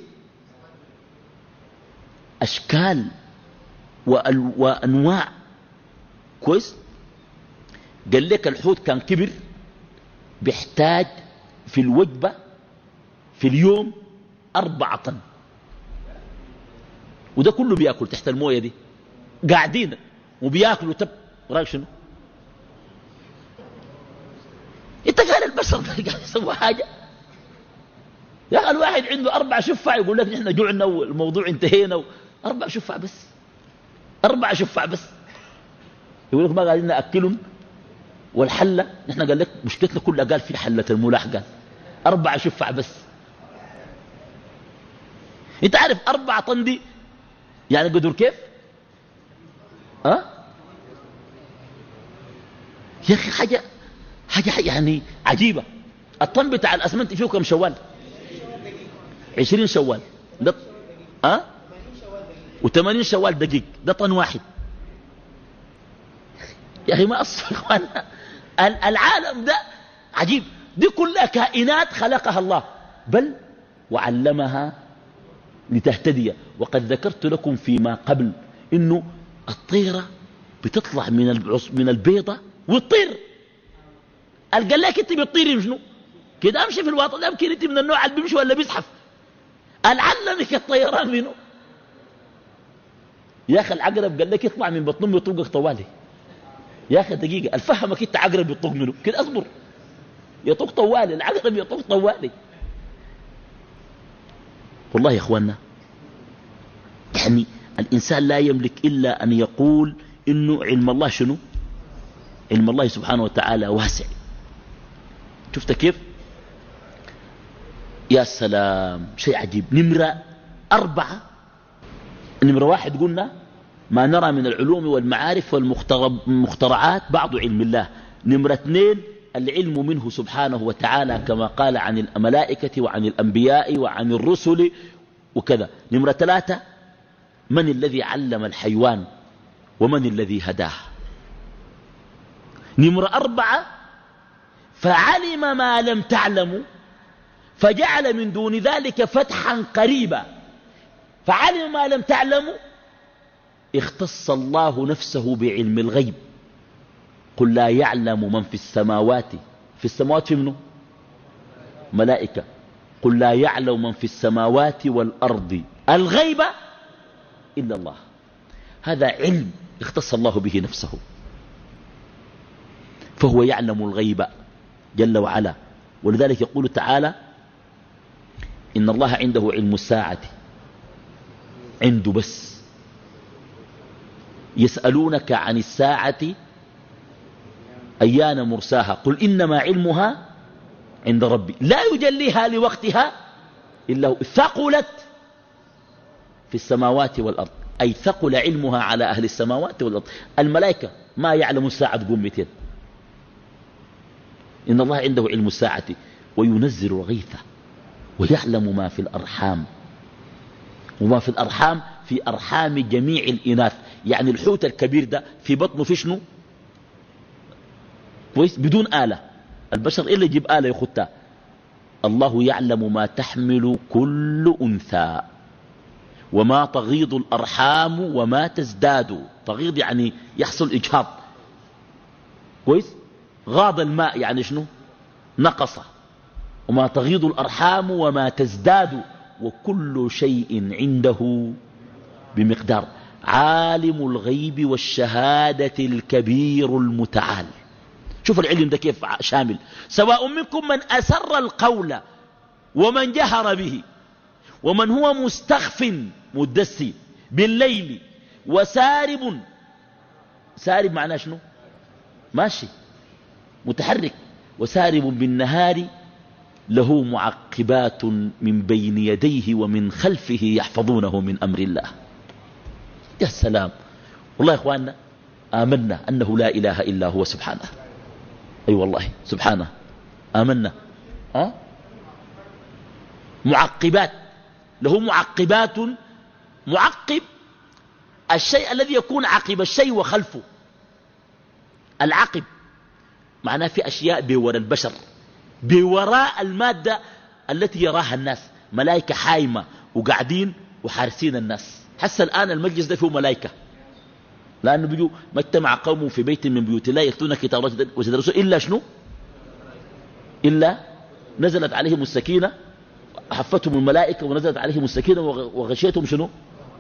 أشكال وأنواع كويس؟ قال لك الحوت كان كبر بيحتاج في الوجبة في اليوم أربعة طن. وده كله بيأكل تحت الموية دي. قاعدين وبيأكلوا. تب رأيك شنو؟ انت قال البشر قاعد يسوي حاجة. يا أخي الواحد عنده أربع شفع يقول لك نحن جوعنا والموضوع انتهينا أربع شفع بس. أربع شفع بس. يقول لك ما قاعدين ناكلهم والحلة. نحن قال لك مشكلتنا كلها قال في حلة الملاح قال أربعة شفع بس. أنت عارف أربعة طن دي يعني قدر كيف؟ ها أه؟ يا أخي حاجة حاجة يعني عجيبة. الطن بتاع الأسمنت فيه كم شوال؟ عشرين شوال. ده أه؟ و80 شوال دقيق. ده طن واحد. يا أخي ما أصل العالم ده عجيب. دي كلها كائنات خلقها الله. بل وعلمها لتهتدي. وقد ذكرت لكم فيما قبل إنه الطيرة بتطلع من من البيضة وتطير قال لك أنت بتطيري شنو؟ كده أمشي في الوطن. يمكن أنت من النوع اللي بيمشي ولا بيزحف. علمك الطيران منه. يا أخي العقرب قال لك يطلع من بطن امه يطوقك طوالي. يا أخي دقيقة الفهمك أنت عقرب يطوق منه. كده أصبر. يطوق طوالي العقرب يطوق طوالي. والله يا أخوانا يعني الإنسان لا يملك إلا أن يقول إنه علم الله شنو؟ علم الله سبحانه وتعالى واسع. شفت كيف؟ يا سلام شيء عجيب. نمرة أربعة. نمرة واحد قلنا ما نرى من العلوم والمعارف والمخترعات بعض علم الله. نمرة اثنين العلم منه سبحانه وتعالى كما قال عن الملائكة وعن الأنبياء وعن الرسل وكذا. نمرة ثلاثة من الذي علم الحيوان ومن الذي هداه؟ نمرة أربعة فعلم ما لم تعلموا فجعل من دون ذلك فتحا قريبا. فعلم ما لم تعلموا اختص الله نفسه بعلم الغيب. قل لا يعلم من في السماوات. في السماوات منه ملائكة. قل لا يعلم من في السماوات والأرض. الغيب إلا الله. هذا علم اختص الله به نفسه. فهو يعلم الغيب جل وعلا. ولذلك يقول تعالى إن الله عنده علم الساعة. عنده بس. يسألونك عن الساعة أيان مرساها؟ قل إنما علمها عند ربي. لا يجليها لوقتها إلا ثقلت في السماوات والأرض. أي ثقل علمها على أهل السماوات والأرض. الملائكة ما يعلم الساعة تقوم إن الله عنده علم الساعة وينزل الغيث ويعلم ما في الأرحام. وما في الأرحام؟ في أرحام جميع الإناث. يعني الحوت الكبير ده في بطنه في شنو؟ كويس؟ بدون آلة. البشر إلا يجيب آلة يخدها الله يعلم ما تحمل كل أنثى وما تغيض الأرحام وما تزداد. تغيض يعني يحصل إجهاض. كويس؟ غاض الماء يعني شنو؟ نقص وما تغيض الأرحام وما تزداد. وكل شيء عنده بمقدار. عالم الغيب والشهادة الكبير المتعال. شوف العلم ده كيف شامل. سواء منكم من أسر القول ومن جهر به ومن هو مستخف مدسي بالليل وسارب. سارب معناه شنو؟ ماشي. متحرك. وسارب بالنهار له معقبات من بين يديه ومن خلفه يحفظونه من أمر الله. يا سلام. والله يا إخواننا آمنا أنه لا إله إلا هو سبحانه. أي أيوة والله سبحانه. آمنا. أه؟ معقبات. له معقبات معقب الشيء الذي يكون عقب الشيء وخلفه. العقب. معناه في أشياء بوراء البشر. بوراء المادة التي يراها الناس. ملائكة حايمة وقاعدين وحارسين الناس. حتى الآن المجلس ده فيه ملائكة. لأنه بيجوا ما اجتمع قوم في بيت من بيوت الله يتلون كتاب الله ويتدرسون. إلا شنو؟ إلا نزلت عليهم السكينة حفتهم الملائكة ونزلت عليهم السكينة وغشيتهم شنو؟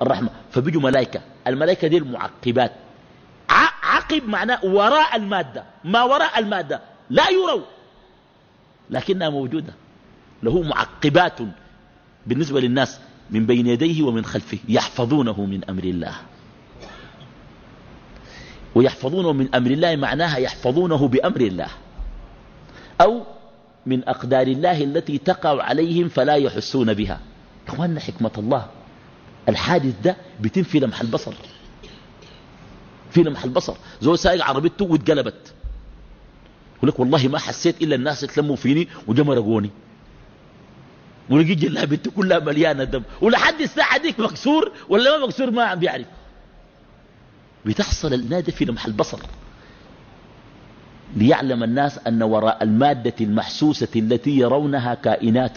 الرحمة. فبيجوا ملائكة. الملائكة دي المعقبات. عقب معناه وراء المادة. ما وراء المادة. لا يروا. لكنها موجودة. له معقبات بالنسبة للناس. من بين يديه ومن خلفه يحفظونه من أمر الله. ويحفظونه من أمر الله معناها يحفظونه بأمر الله. أو من أقدار الله التي تقع عليهم فلا يحسون بها. إخواننا حكمة الله. الحادث ده بيتم في لمح البصر. في لمح البصر. زول سايق عربيته واتقلبت. يقول لك والله ما حسيت إلا الناس يتلموا فيني وجمرقوني. ولقيت جلابته كلها مليانة دم. ولحد الساعة ديك مكسور ولا ما مكسور ما عم بيعرف. بتحصل النادي في لمح البصر. ليعلم الناس أن وراء المادة المحسوسة التي يرونها كائنات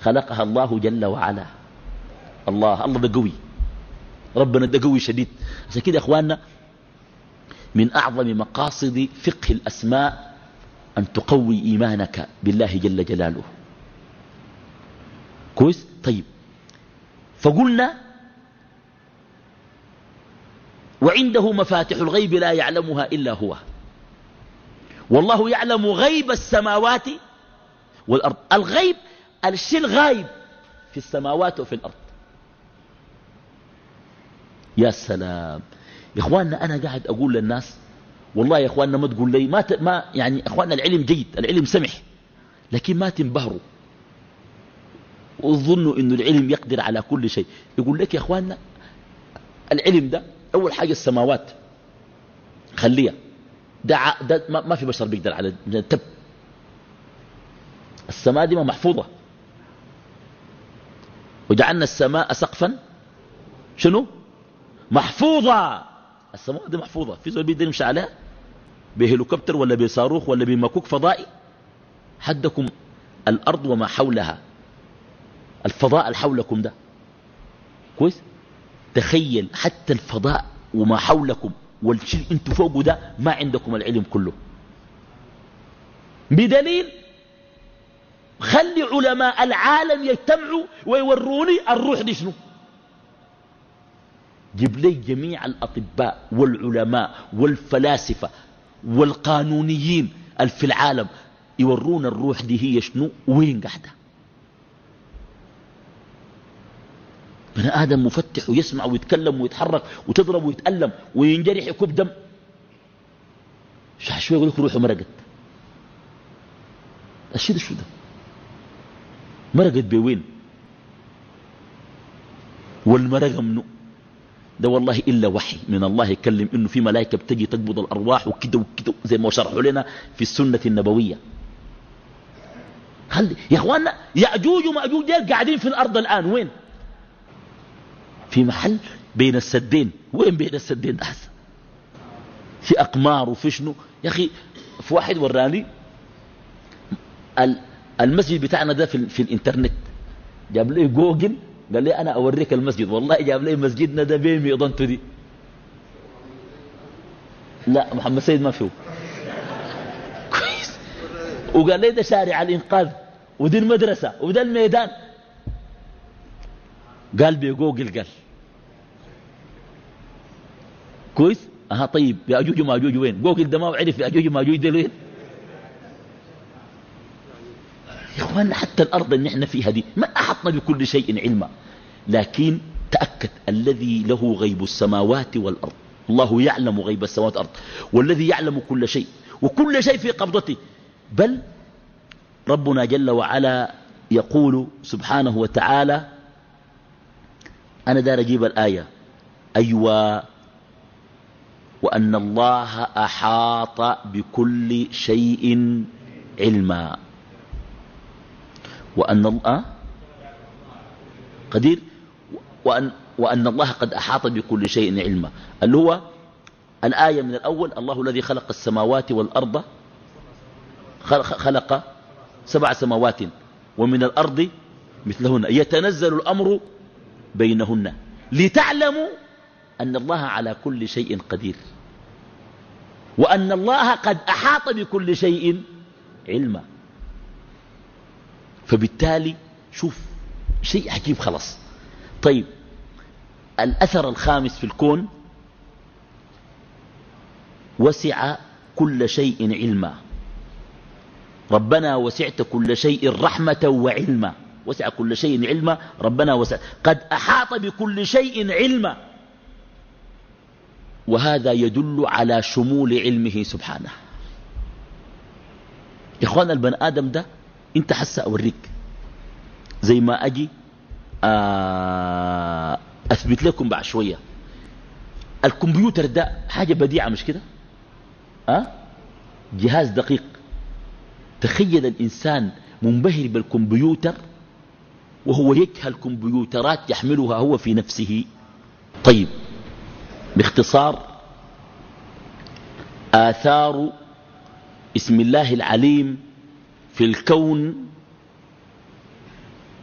خلقها الله جل وعلا. الله الله ده قوي. ربنا ده قوي شديد. عشان كده إخواننا من أعظم مقاصد فقه الأسماء أن تقوي إيمانك بالله جل جلاله. كويس؟ طيب. فقلنا وعنده مفاتح الغيب لا يعلمها إلا هو. والله يعلم غيب السماوات والأرض. الغيب الشيء الغايب في السماوات وفي الأرض. يا سلام. يا إخواننا أنا قاعد أقول للناس والله يا إخواننا ما تقول لي ما. ما يعني إخواننا العلم جيد العلم سمح لكن ما تنبهروا. وظنوا إنه العلم يقدر على كل شيء. يقول لك يا إخواننا العلم ده أول حاجة السماوات خليها. ده, ده ما في بشر بيقدر على تب. السماء دي محفوظة. وجعلنا السماء سقفا. شنو؟ محفوظة. السماء دي محفوظة. في زول بيقدر يمشي عليها؟ بهليكوبتر ولا بصاروخ ولا بمكوك فضائي؟ حدكم الأرض وما حولها. الفضاء حولكم ده. كويس؟ تخيل حتى الفضاء وما حولكم والشيء أنتوا فوقه ده ما عندكم العلم كله. بدليل خلي علماء العالم يجتمعوا ويوروني الروح دي شنو. جيب لي جميع الأطباء والعلماء والفلاسفة والقانونيين في العالم يورونا الروح دي هي شنو؟ وين قاعدة؟ بني آدم مفتح ويسمع ويتكلم ويتحرك وتضرب ويتألم وينجرح يكب دم. شوي يقول لك روحه مرقت. الشيء ده شو ده؟ مرقت بوين؟ والمرقة منه ده والله إلا وحي من الله يكلم إنه في ملائكة بتجي تقبض الأرواح وكده وكده زي ما شرحوا لنا في السنة النبوية. خلي يا اخوانا يأجوج ومأجوج ديل قاعدين في الأرض الآن وين؟ في محل بين السدين. وين بين السدين؟ ده حسن في أقمار وفي شنو؟ يا أخي في واحد وراني المسجد بتاعنا ده في, في الإنترنت. جاب لي جوجل قال لي أنا أوريك المسجد. والله جاب لي مسجدنا ده بيمي اظنته دي. لا محمد سيد ما فيه. كويس. وقال لي ده شارع الإنقاذ. ودي المدرسة. وده الميدان. قال بجوجل قال كويس؟ أها طيب. ياجوج وماجوج وين؟ جوجل ده ما عرف ياجوج وماجوج ده وين يا اخواننا حتى الأرض اللي إحنا فيها دي ما أحطنا بكل شيء علما. لكن تأكد الذي له غيب السماوات والأرض. الله يعلم غيب السماوات والأرض والذي يعلم كل شيء وكل شيء في قبضته. بل ربنا جل وعلا يقول سبحانه وتعالى أنا دار أجيب الآية. أيوة. وأن الله أحاط بكل شيء علما. وأن الله قدير. وأن, وأن الله قد أحاط بكل شيء علما. اللي هو الآية من الأول الله الذي خلق السماوات والأرض. خلق سبع سماوات. ومن الأرض مثلهن. يتنزل الأمر بينهن. لتعلموا أن الله على كل شيء قدير. وأن الله قد أحاط بكل شيء علما. فبالتالي شوف شيء عجيب خلاص. طيب الأثر الخامس في الكون وسع كل شيء علما. ربنا وسعت كل شيء رحمة وعلما. وسع كل شيء علما ربنا وسع. قد أحاط بكل شيء علما. وهذا يدل على شمول علمه سبحانه. يا إخوان البن آدم ده أنت حسا أوريك. زي ما أجي آه، أثبت لكم بعد شوية. الكمبيوتر ده حاجة بديعة مش كده؟ أه؟ جهاز دقيق. تخيل الإنسان منبهر بالكمبيوتر وهو يجهل كمبيوترات يحملها هو في نفسه. طيب باختصار آثار اسم الله العليم في الكون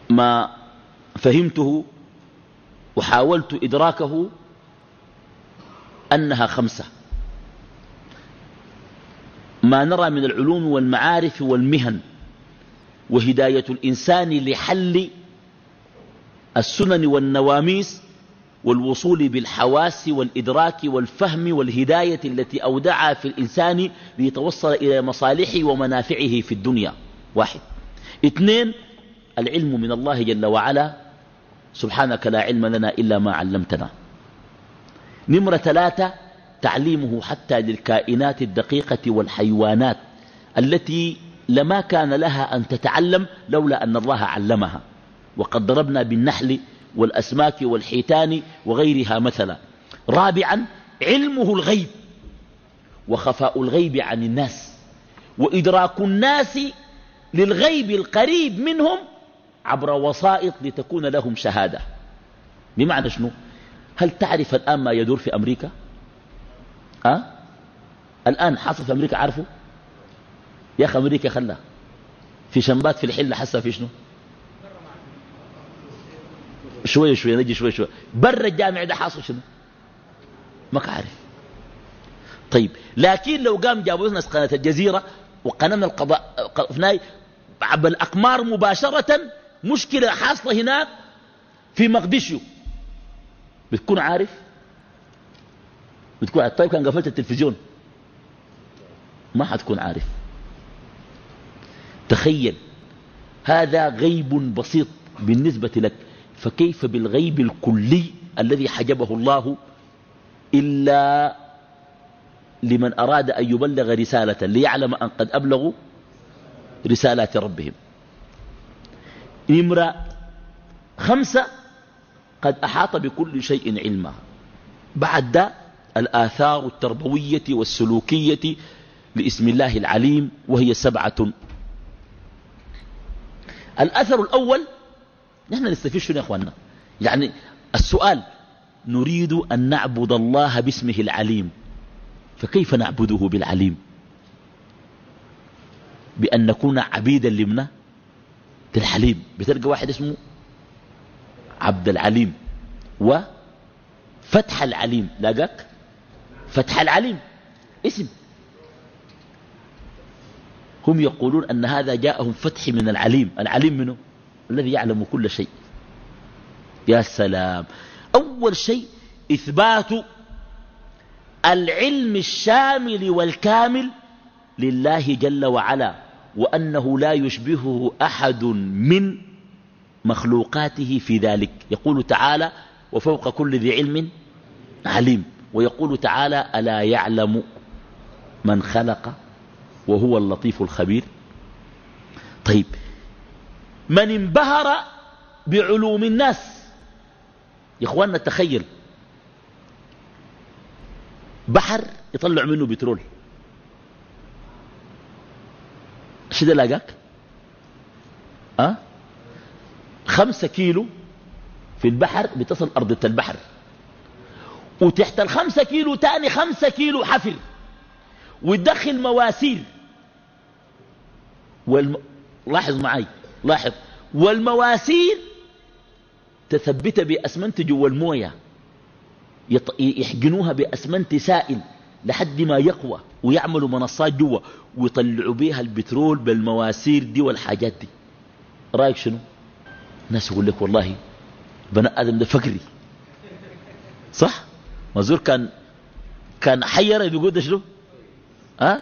ما فهمته وحاولت إدراكه أنها خمسة. ما نرى من العلوم والمعارف والمهن وهداية الإنسان لحل السنن والنواميس والوصول بالحواس والإدراك والفهم والهداية التي أودعها في الإنسان ليتوصل إلى مصالحه ومنافعه في الدنيا. واحد. اثنين العلم من الله جل وعلا. سبحانك لا علم لنا إلا ما علمتنا. نمرة ثلاثة تعليمه حتى للكائنات الدقيقة والحيوانات التي لما كان لها أن تتعلم لولا أن الله علمها. وقد ضربنا بالنحل والأسماك والحيتان وغيرها مثلا. رابعا علمه الغيب وخفاء الغيب عن الناس وإدراك الناس للغيب القريب منهم عبر وسائط لتكون لهم شهادة. بمعنى شنو؟ هل تعرف الآن ما يدور في أمريكا؟ أه؟ الآن حصل في أمريكا عارفه؟ يا أخي أمريكا خلى في شنبات في الحلة حسا في شنو؟ شوية شوية نجي شوية شوية برا الجامع ده حاصل شنو؟ ما عارف طيب لكن لو قام جابوا لنا قناة الجزيرة وقناة القضاء فناي بالأقمار مباشرة مشكلة حاصلة هناك في مقدشيو. بتكون عارف؟ بتكون عارف. طيب كان قفلت التلفزيون. ما حتكون عارف. تخيل هذا غيب بسيط بالنسبة لك. فكيف بالغيب الكلي الذي حجبه الله إلا لمن أراد أن يبلغ رسالة ليعلم أن قد أبلغوا رسالات ربهم. نمرة خمسة قد أحاط بكل شيء علما. بعد ده الآثار التربوية والسلوكية لاسم الله العليم وهي سبعة. الأثر الأول نحن نستفيد شنو يا أخواننا؟ يعني السؤال نريد أن نعبد الله باسمه العليم. فكيف نعبده بالعليم؟ بأن نكون عبيدا لمنه الحليم بتلقى واحد اسمه عبد العليم. وفتح العليم. لاقاك؟ فتح العليم. اسم. هم يقولون أن هذا جاءهم فتح من العليم. العليم منه؟ الذي يعلم كل شيء. يا سلام. أول شيء إثبات العلم الشامل والكامل لله جل وعلا وأنه لا يشبهه أحد من مخلوقاته في ذلك. يقول تعالى وفوق كل ذي علم عليم ويقول تعالى ألا يعلم من خلق وهو اللطيف الخبير طيب من انبهر بعلوم الناس. يا إخواننا تخيل. بحر يطلع منه بترول. شده لاقاك؟ أه؟ خمسة كيلو في البحر بتصل أرضة البحر وتحت الخمسة كيلو تاني خمسة كيلو حفر وتدخل مواسير. والم... لاحظ معي لاحظ. والمواسير تثبت بأسمنت جوا الموية. يط... يحقنوها بأسمنت سائل لحد ما يقوى ويعملوا منصات جوا ويطلعوا بيها البترول بالمواسير دي والحاجات دي. رأيك شنو؟ الناس يقول لك والله بني آدم ده فقري. صح؟ مزور كان كان حيرة بيقول ده شنو؟ ها؟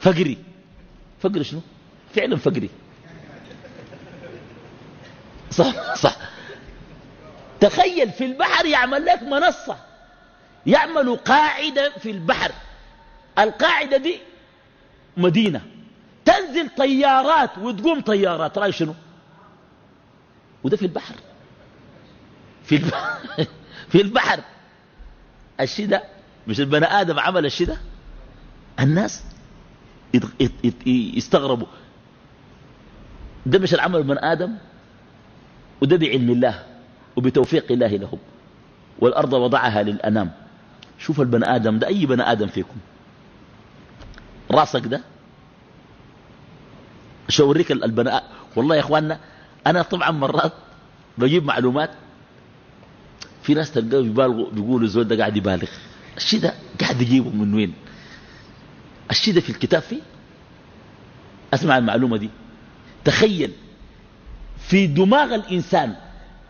فقري. فقري شنو؟ فعلا فقري. صح صح. تخيل في البحر يعمل لك منصة يعمل قاعدة في البحر. القاعدة دي مدينة. تنزل طيارات وتقوم طيارات رأي شنو؟ وده في البحر. في البحر, في البحر. الشيء ده مش البني آدم عمل الشيء ده الناس يستغربوا. ده مش العمل البني آدم؟ وده بعلم الله وبتوفيق الله لهم والأرض وضعها للأنام. شوف البني آدم ده أي بني آدم فيكم؟ راسك ده؟ شوريك آدم والله يا إخواننا أنا طبعا مرات بجيب معلومات في ناس تلقاه بيبالغوا بيقولوا الزول ده قاعد يبالغ. الشيء ده قاعد يجيبه من وين؟ الشيء ده في الكتاب فيه؟ أسمع المعلومة دي. تخيل في دماغ الإنسان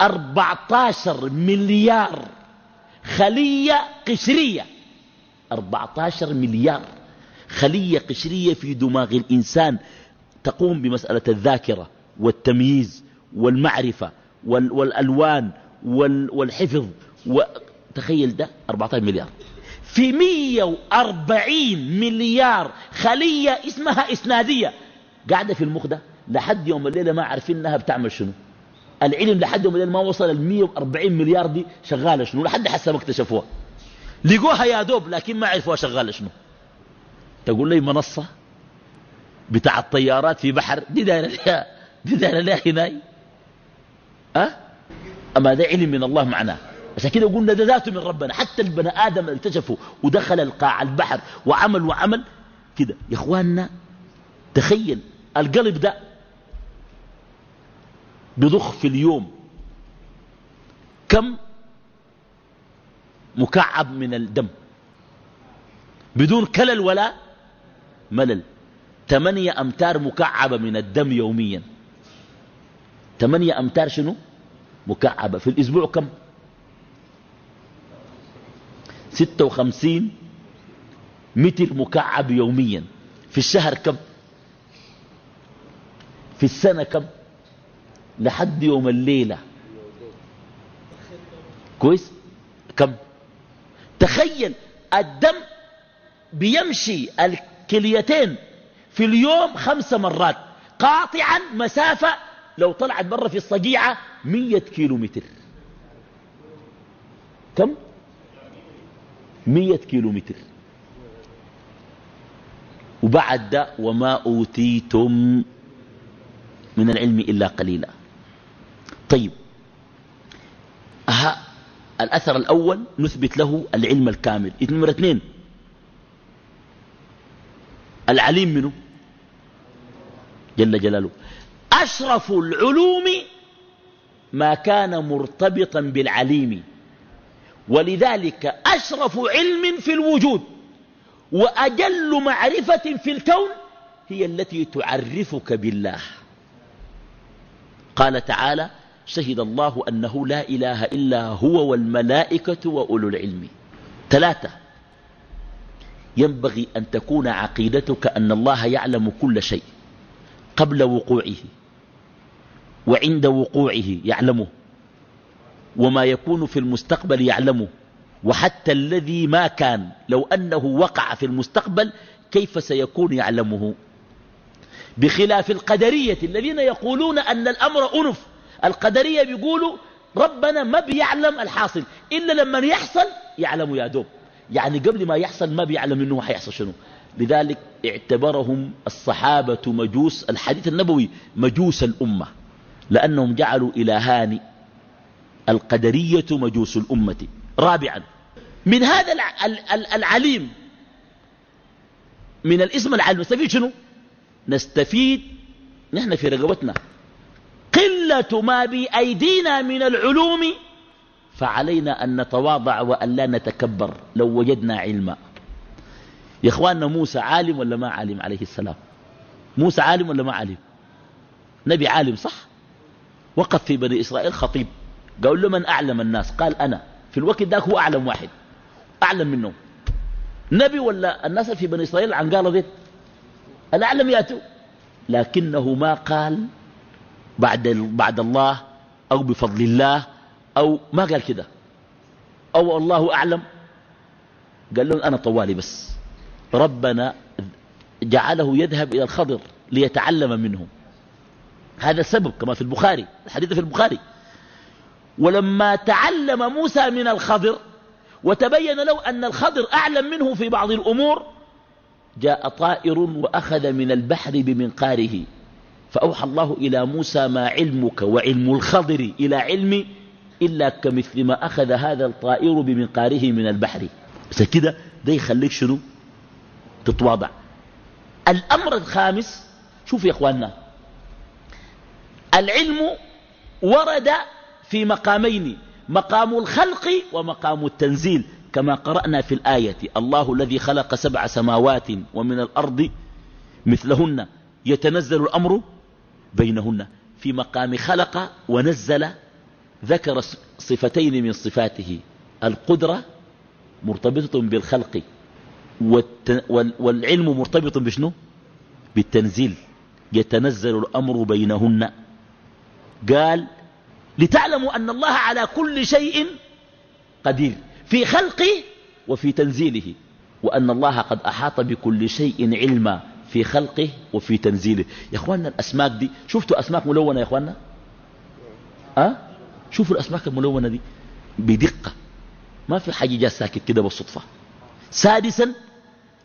14 مليار خلية قشرية. 14 مليار خلية قشرية في دماغ الإنسان تقوم بمسألة الذاكرة والتمييز والمعرفة والألوان والحفظ تخيل ده 14 مليار. في 140 مليار خلية اسمها إسنادية قاعدة في المخ ده. لحد يوم الليلة ما عارفين إنها بتعمل شنو. العلم لحد يوم الليلة ما وصل ال 140 مليار دي شغالة شنو لحد حسب اكتشفوها. لقوها يا دوب لكن ما عرفوها شغالة شنو. تقول لي منصة بتاع الطيارات في بحر دي دايرة لها دي دايرة لها هناي أه؟ أما ده علم من الله معناه. عشان كده قلنا ده ذاته من ربنا. حتى البني آدم اكتشفوا ودخل القاع البحر وعمل وعمل كده. يا إخواننا تخيل القلب ده بضخ في اليوم. كم مكعب من الدم؟ بدون كلل ولا ملل. ثمانية أمتار مكعبة من الدم يوميا. ثمانية أمتار شنو؟ مكعبة في الأسبوع كم؟ ستة وخمسين متر مكعب يوميا. في الشهر كم؟ في السنة كم؟ لحد يوم الليلة. كويس؟ كم؟ تخيل الدم بيمشي الكليتين في اليوم خمس مرات قاطعا مسافة لو طلعت برا في الصقيعة مية كيلو متر كم؟ مية كيلو متر وبعد ده وما أوتيتم من العلم إلا قليلا. طيب. أها الأثر الأول نثبت له العلم الكامل. نمرة اثنين. العليم منه؟ جل جلاله. أشرف العلوم ما كان مرتبطا بالعليم. ولذلك أشرف علم في الوجود. وأجل معرفة في الكون هي التي تعرفك بالله. قال تعالى شهد الله أنه لا إله إلا هو والملائكة وأولو العلم. ثلاثة. ينبغي أن تكون عقيدتك أن الله يعلم كل شيء قبل وقوعه وعند وقوعه يعلمه وما يكون في المستقبل يعلمه وحتى الذي ما كان لو أنه وقع في المستقبل كيف سيكون يعلمه. بخلاف القدرية الذين يقولون أن الأمر أنف القدرية بيقولوا ربنا ما بيعلم الحاصل إلا لما يحصل يعلم يا دوب. يعني قبل ما يحصل ما بيعلم إنه حيحصل شنو. لذلك اعتبرهم الصحابة مجوس الحديث النبوي مجوس الأمة لأنهم جعلوا إلهان القدرية مجوس الأمة. رابعا من هذا العليم من الاسم العلم. نستفيد شنو؟ نستفيد نحن في رقبتنا. قلة ما بأيدينا من العلوم فعلينا أن نتواضع وأن لا نتكبر لو وجدنا علما. يا إخواننا موسى عالم ولا ما عالم عليه السلام؟ موسى عالم ولا ما عالم؟ نبي عالم صح؟ وقف في بني إسرائيل خطيب. قال له من أعلم الناس؟ قال أنا. في الوقت ذاك هو أعلم واحد أعلم منه نبي ولا الناس في بني إسرائيل عن قال ذي الأعلم يأتوا. لكنه ما قال بعد, بعد الله أو بفضل الله أو ما قال كده. أو الله أعلم. قال لهم أنا طوالي بس. ربنا جعله يذهب إلى الخضر ليتعلم منه. هذا السبب كما في البخاري الحديث في البخاري. ولما تعلم موسى من الخضر وتبين له أن الخضر أعلم منه في بعض الأمور جاء طائر وأخذ من البحر بمنقاره. فأوحى الله إلى موسى ما علمك وعلم الخضر إلى علم إلا كمثل ما أخذ هذا الطائر بمنقاره من البحر. بس كده ده يخليك شنو؟ تتواضع. الأمر الخامس شوف يا أخواننا العلم ورد في مقامين مقام الخلق ومقام التنزيل كما قرأنا في الآية الله الذي خلق سبع سماوات ومن الأرض مثلهن يتنزل الأمر بينهن. في مقام خلق ونزل ذكر صفتين من صفاته. القدرة مرتبطة بالخلق والعلم مرتبط بشنو؟ بالتنزيل. يتنزل الأمر بينهن. قال لتعلموا أن الله على كل شيء قدير في خلقه وفي تنزيله وأن الله قد أحاط بكل شيء علما. في خلقه وفي تنزيله. يا أخواننا الأسماك دي شفتوا أسماك ملونة يا أخواننا؟ أه؟ شوفوا الأسماك الملونة دي بدقة. ما في حاجة جاء ساكت كده بالصدفة. سادسا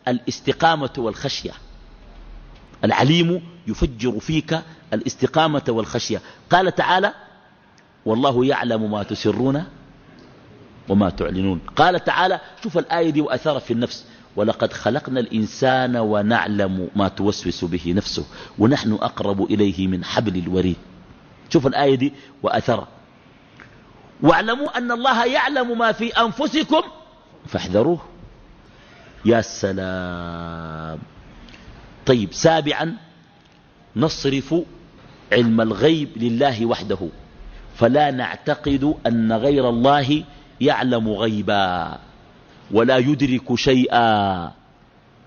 الاستقامة والخشية. العليم يفجر فيك الاستقامة والخشية. قال تعالى والله يعلم ما تسرون وما تعلنون. قال تعالى شوف الآية دي وأثرت في النفس. ولقد خلقنا الإنسان ونعلم ما توسوس به نفسه ونحن أقرب إليه من حبل الوريد. شوف الآية دي وأثر. واعلموا أن الله يعلم ما في أنفسكم فاحذروه. يا سلام. طيب سابعا نصرف علم الغيب لله وحده. فلا نعتقد أن غير الله يعلم غيبا. ولا يدرك شيئا.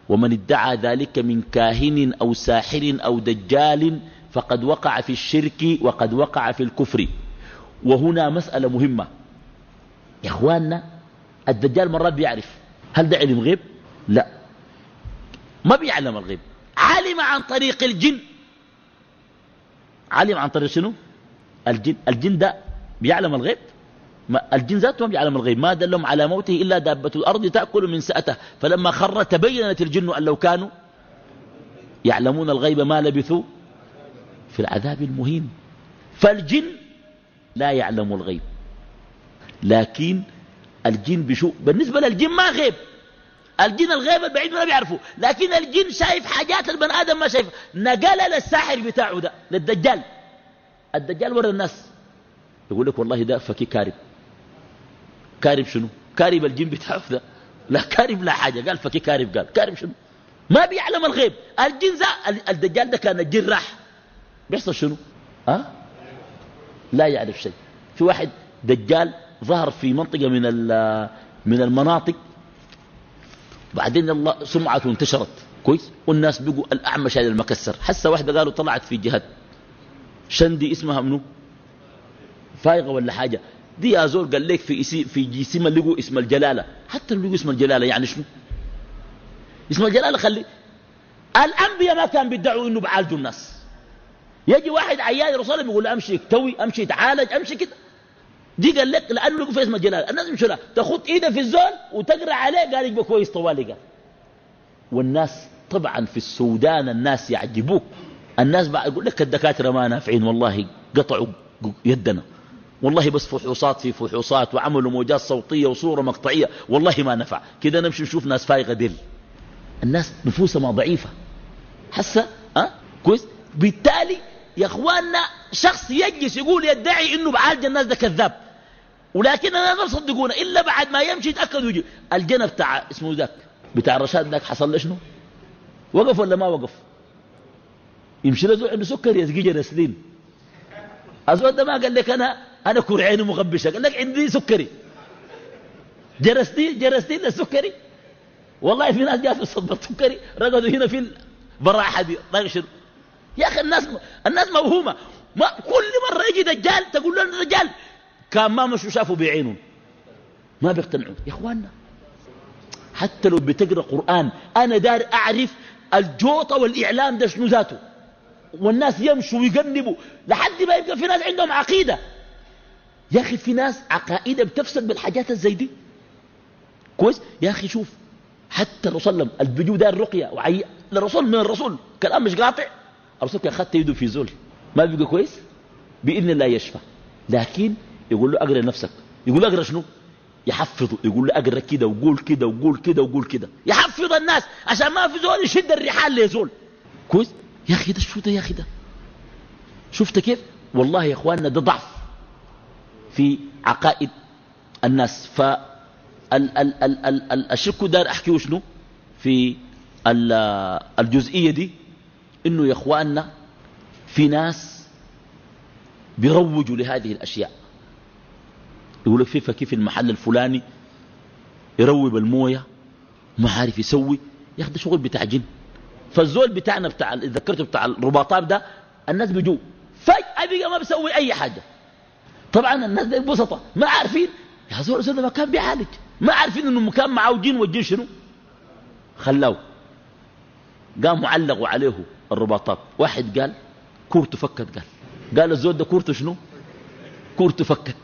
ومن ادعى ذلك من كاهن أو ساحر أو دجال فقد وقع في الشرك وقد وقع في الكفر. وهنا مسألة مهمة. يا إخواننا الدجال مرات بيعرف هل ده علم غيب؟ لا. ما بيعلم الغيب. علم عن طريق الجن. علم عن طريق شنو؟ الجن. الجن ده بيعلم الغيب؟ الجن ذاته ما بيعلم الغيب. ما دلهم على موته إلا دابة الأرض تأكل من سأته. فلما خر تبينت الجن أن لو كانوا يعلمون الغيب ما لبثوا في العذاب المهين. فالجن لا يعلم الغيب. لكن الجن بشو بالنسبة للجن ما غيب. الجن الغيب البعيد ما بيعرفوا. لكن الجن شايف حاجات البني آدم ما شايف. نقل للساحر بتاعه ده للدجال. الدجال ورا الناس. يقول لك والله ده فكي كارب. كارب شنو؟ كارب الجن بتاعه ده. لا كارب لا حاجة. قال فكي كارب. قال كارب شنو؟ ما بيعلم الغيب. الجن ذا الدجال ده كان الجراح بيحصل شنو؟ أه؟ لا يعرف شيء. في واحد دجال ظهر في منطقة من من المناطق. بعدين الله سمعته انتشرت. كويس؟ والناس بيقوا الأعمش هذا المكسر. حسة واحدة قالوا طلعت في جهة شندي اسمها منو؟ فايغة ولا حاجة. دي يا زول قال لك في في جسم لقوا اسم الجلالة. حتى لقوا اسم الجلالة يعني شنو؟ اسم الجلالة خلي الأنبياء ما كان بيدعوا إنه بعالجوا الناس. يجي واحد عيان الرسول بيقول أمشي اكتوي أمشي تعالج أمشي كده. دي قال لك لأنه لقوا في اسم الجلال الناس مش لا تاخذ إيده في الزول وتقرأ عليه قال يبقى كويس طوالي قال والناس طبعا في السودان الناس يعجبوك. الناس بقى يقول لك الدكاترة ما نافعين والله قطعوا يدنا. والله بس فحوصات في فحوصات وعملوا موجات صوتية وصورة مقطعية. والله ما نفع. كده نمشي نشوف ناس فايقة دل الناس نفوسها صعيفه حسه ها؟ أه؟ كويس؟ بالتالي يا أخواننا شخص يجلس يقول يدعي إنه بعالج الناس ده كذاب. ولكن أنا ما صدقونا إلا بعد ما يمشي يتأكد ويجي. الجنة بتاع اسمه ذاك بتاع الرشاد ذاك حصل له شنو؟ وقف ولا ما وقف؟ يمشي له عنده سكر يسقي جرسلين الزول ده ما قال لك أنا أنا كرعين مغبشة. قال لك عندي سكري. جرستين جرستين للسكري والله في ناس جاء في الصدمه السكري رقدوا هنا في البراحة دي. طيب شنو؟ يا أخي الناس الناس موهومة. ما كل مرة يجي دجال تقول له دجال كان ما مشوا شافوا بعينهم. ما بيقتنعوا. يا إخواننا حتى لو بتقرأ قرآن أنا دار أعرف الجوطة والإعلام ده شنو ذاته. والناس يمشوا ويقنبوا. لحد ما يبقى في ناس عندهم عقيدة. يا أخي في ناس عقائدة بتفسد بالحاجات الزي دي. كويس؟ يا أخي شوف حتى الرسول وسلم البجو دار رقية وعي للرسول من الرسول كلام مش قاطع. الرسول أخذت يده في زول ما بيبقى كويس؟ بإذن الله يشفى. لكن يقول له أقرأ نفسك. يقول له أقرأ شنو؟ يحفظه. يقول له أقرأ كده وقول كده وقول كده وقول كده. يحفظ الناس عشان ما في زول يشد الرحال لزول. كويس؟ يا أخي ده شو ده يا أخي ده؟ شفت كيف؟ والله يا أخواننا ده ضعف. في عقائد الناس. ف الشك دار أحكيه شنو؟ في الجزئية دي إنه يا إخواننا في ناس بيروجوا لهذه الأشياء. يقول لك في كيف المحل الفلاني يروب الموية ما عارف يسوي يا أخي ده شغل بتاع جن. فالزول بتاعنا بتاع ذكرته بتاع الرباطات ده الناس بيجوا. فجأة بقى ما بيسوي أي حاجة. طبعا الناس دي بسطة ما عارفين. يا زول زول ما كان بيعالج. ما عارفين إنه مكان معه جن والجن شنو. خلاه قاموا علقوا عليه الرباطات. واحد قال كورته فكت قال. قال الزول ده كورته شنو؟ كورته فكت.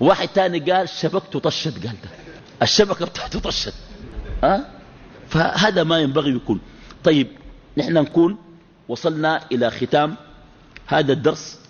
واحد تاني قال شبكته طشت قال ده. الشبكة بتاعته طشت. أه؟ فهذا ما ينبغي يكون. طيب نحن نكون وصلنا إلى ختام هذا الدرس.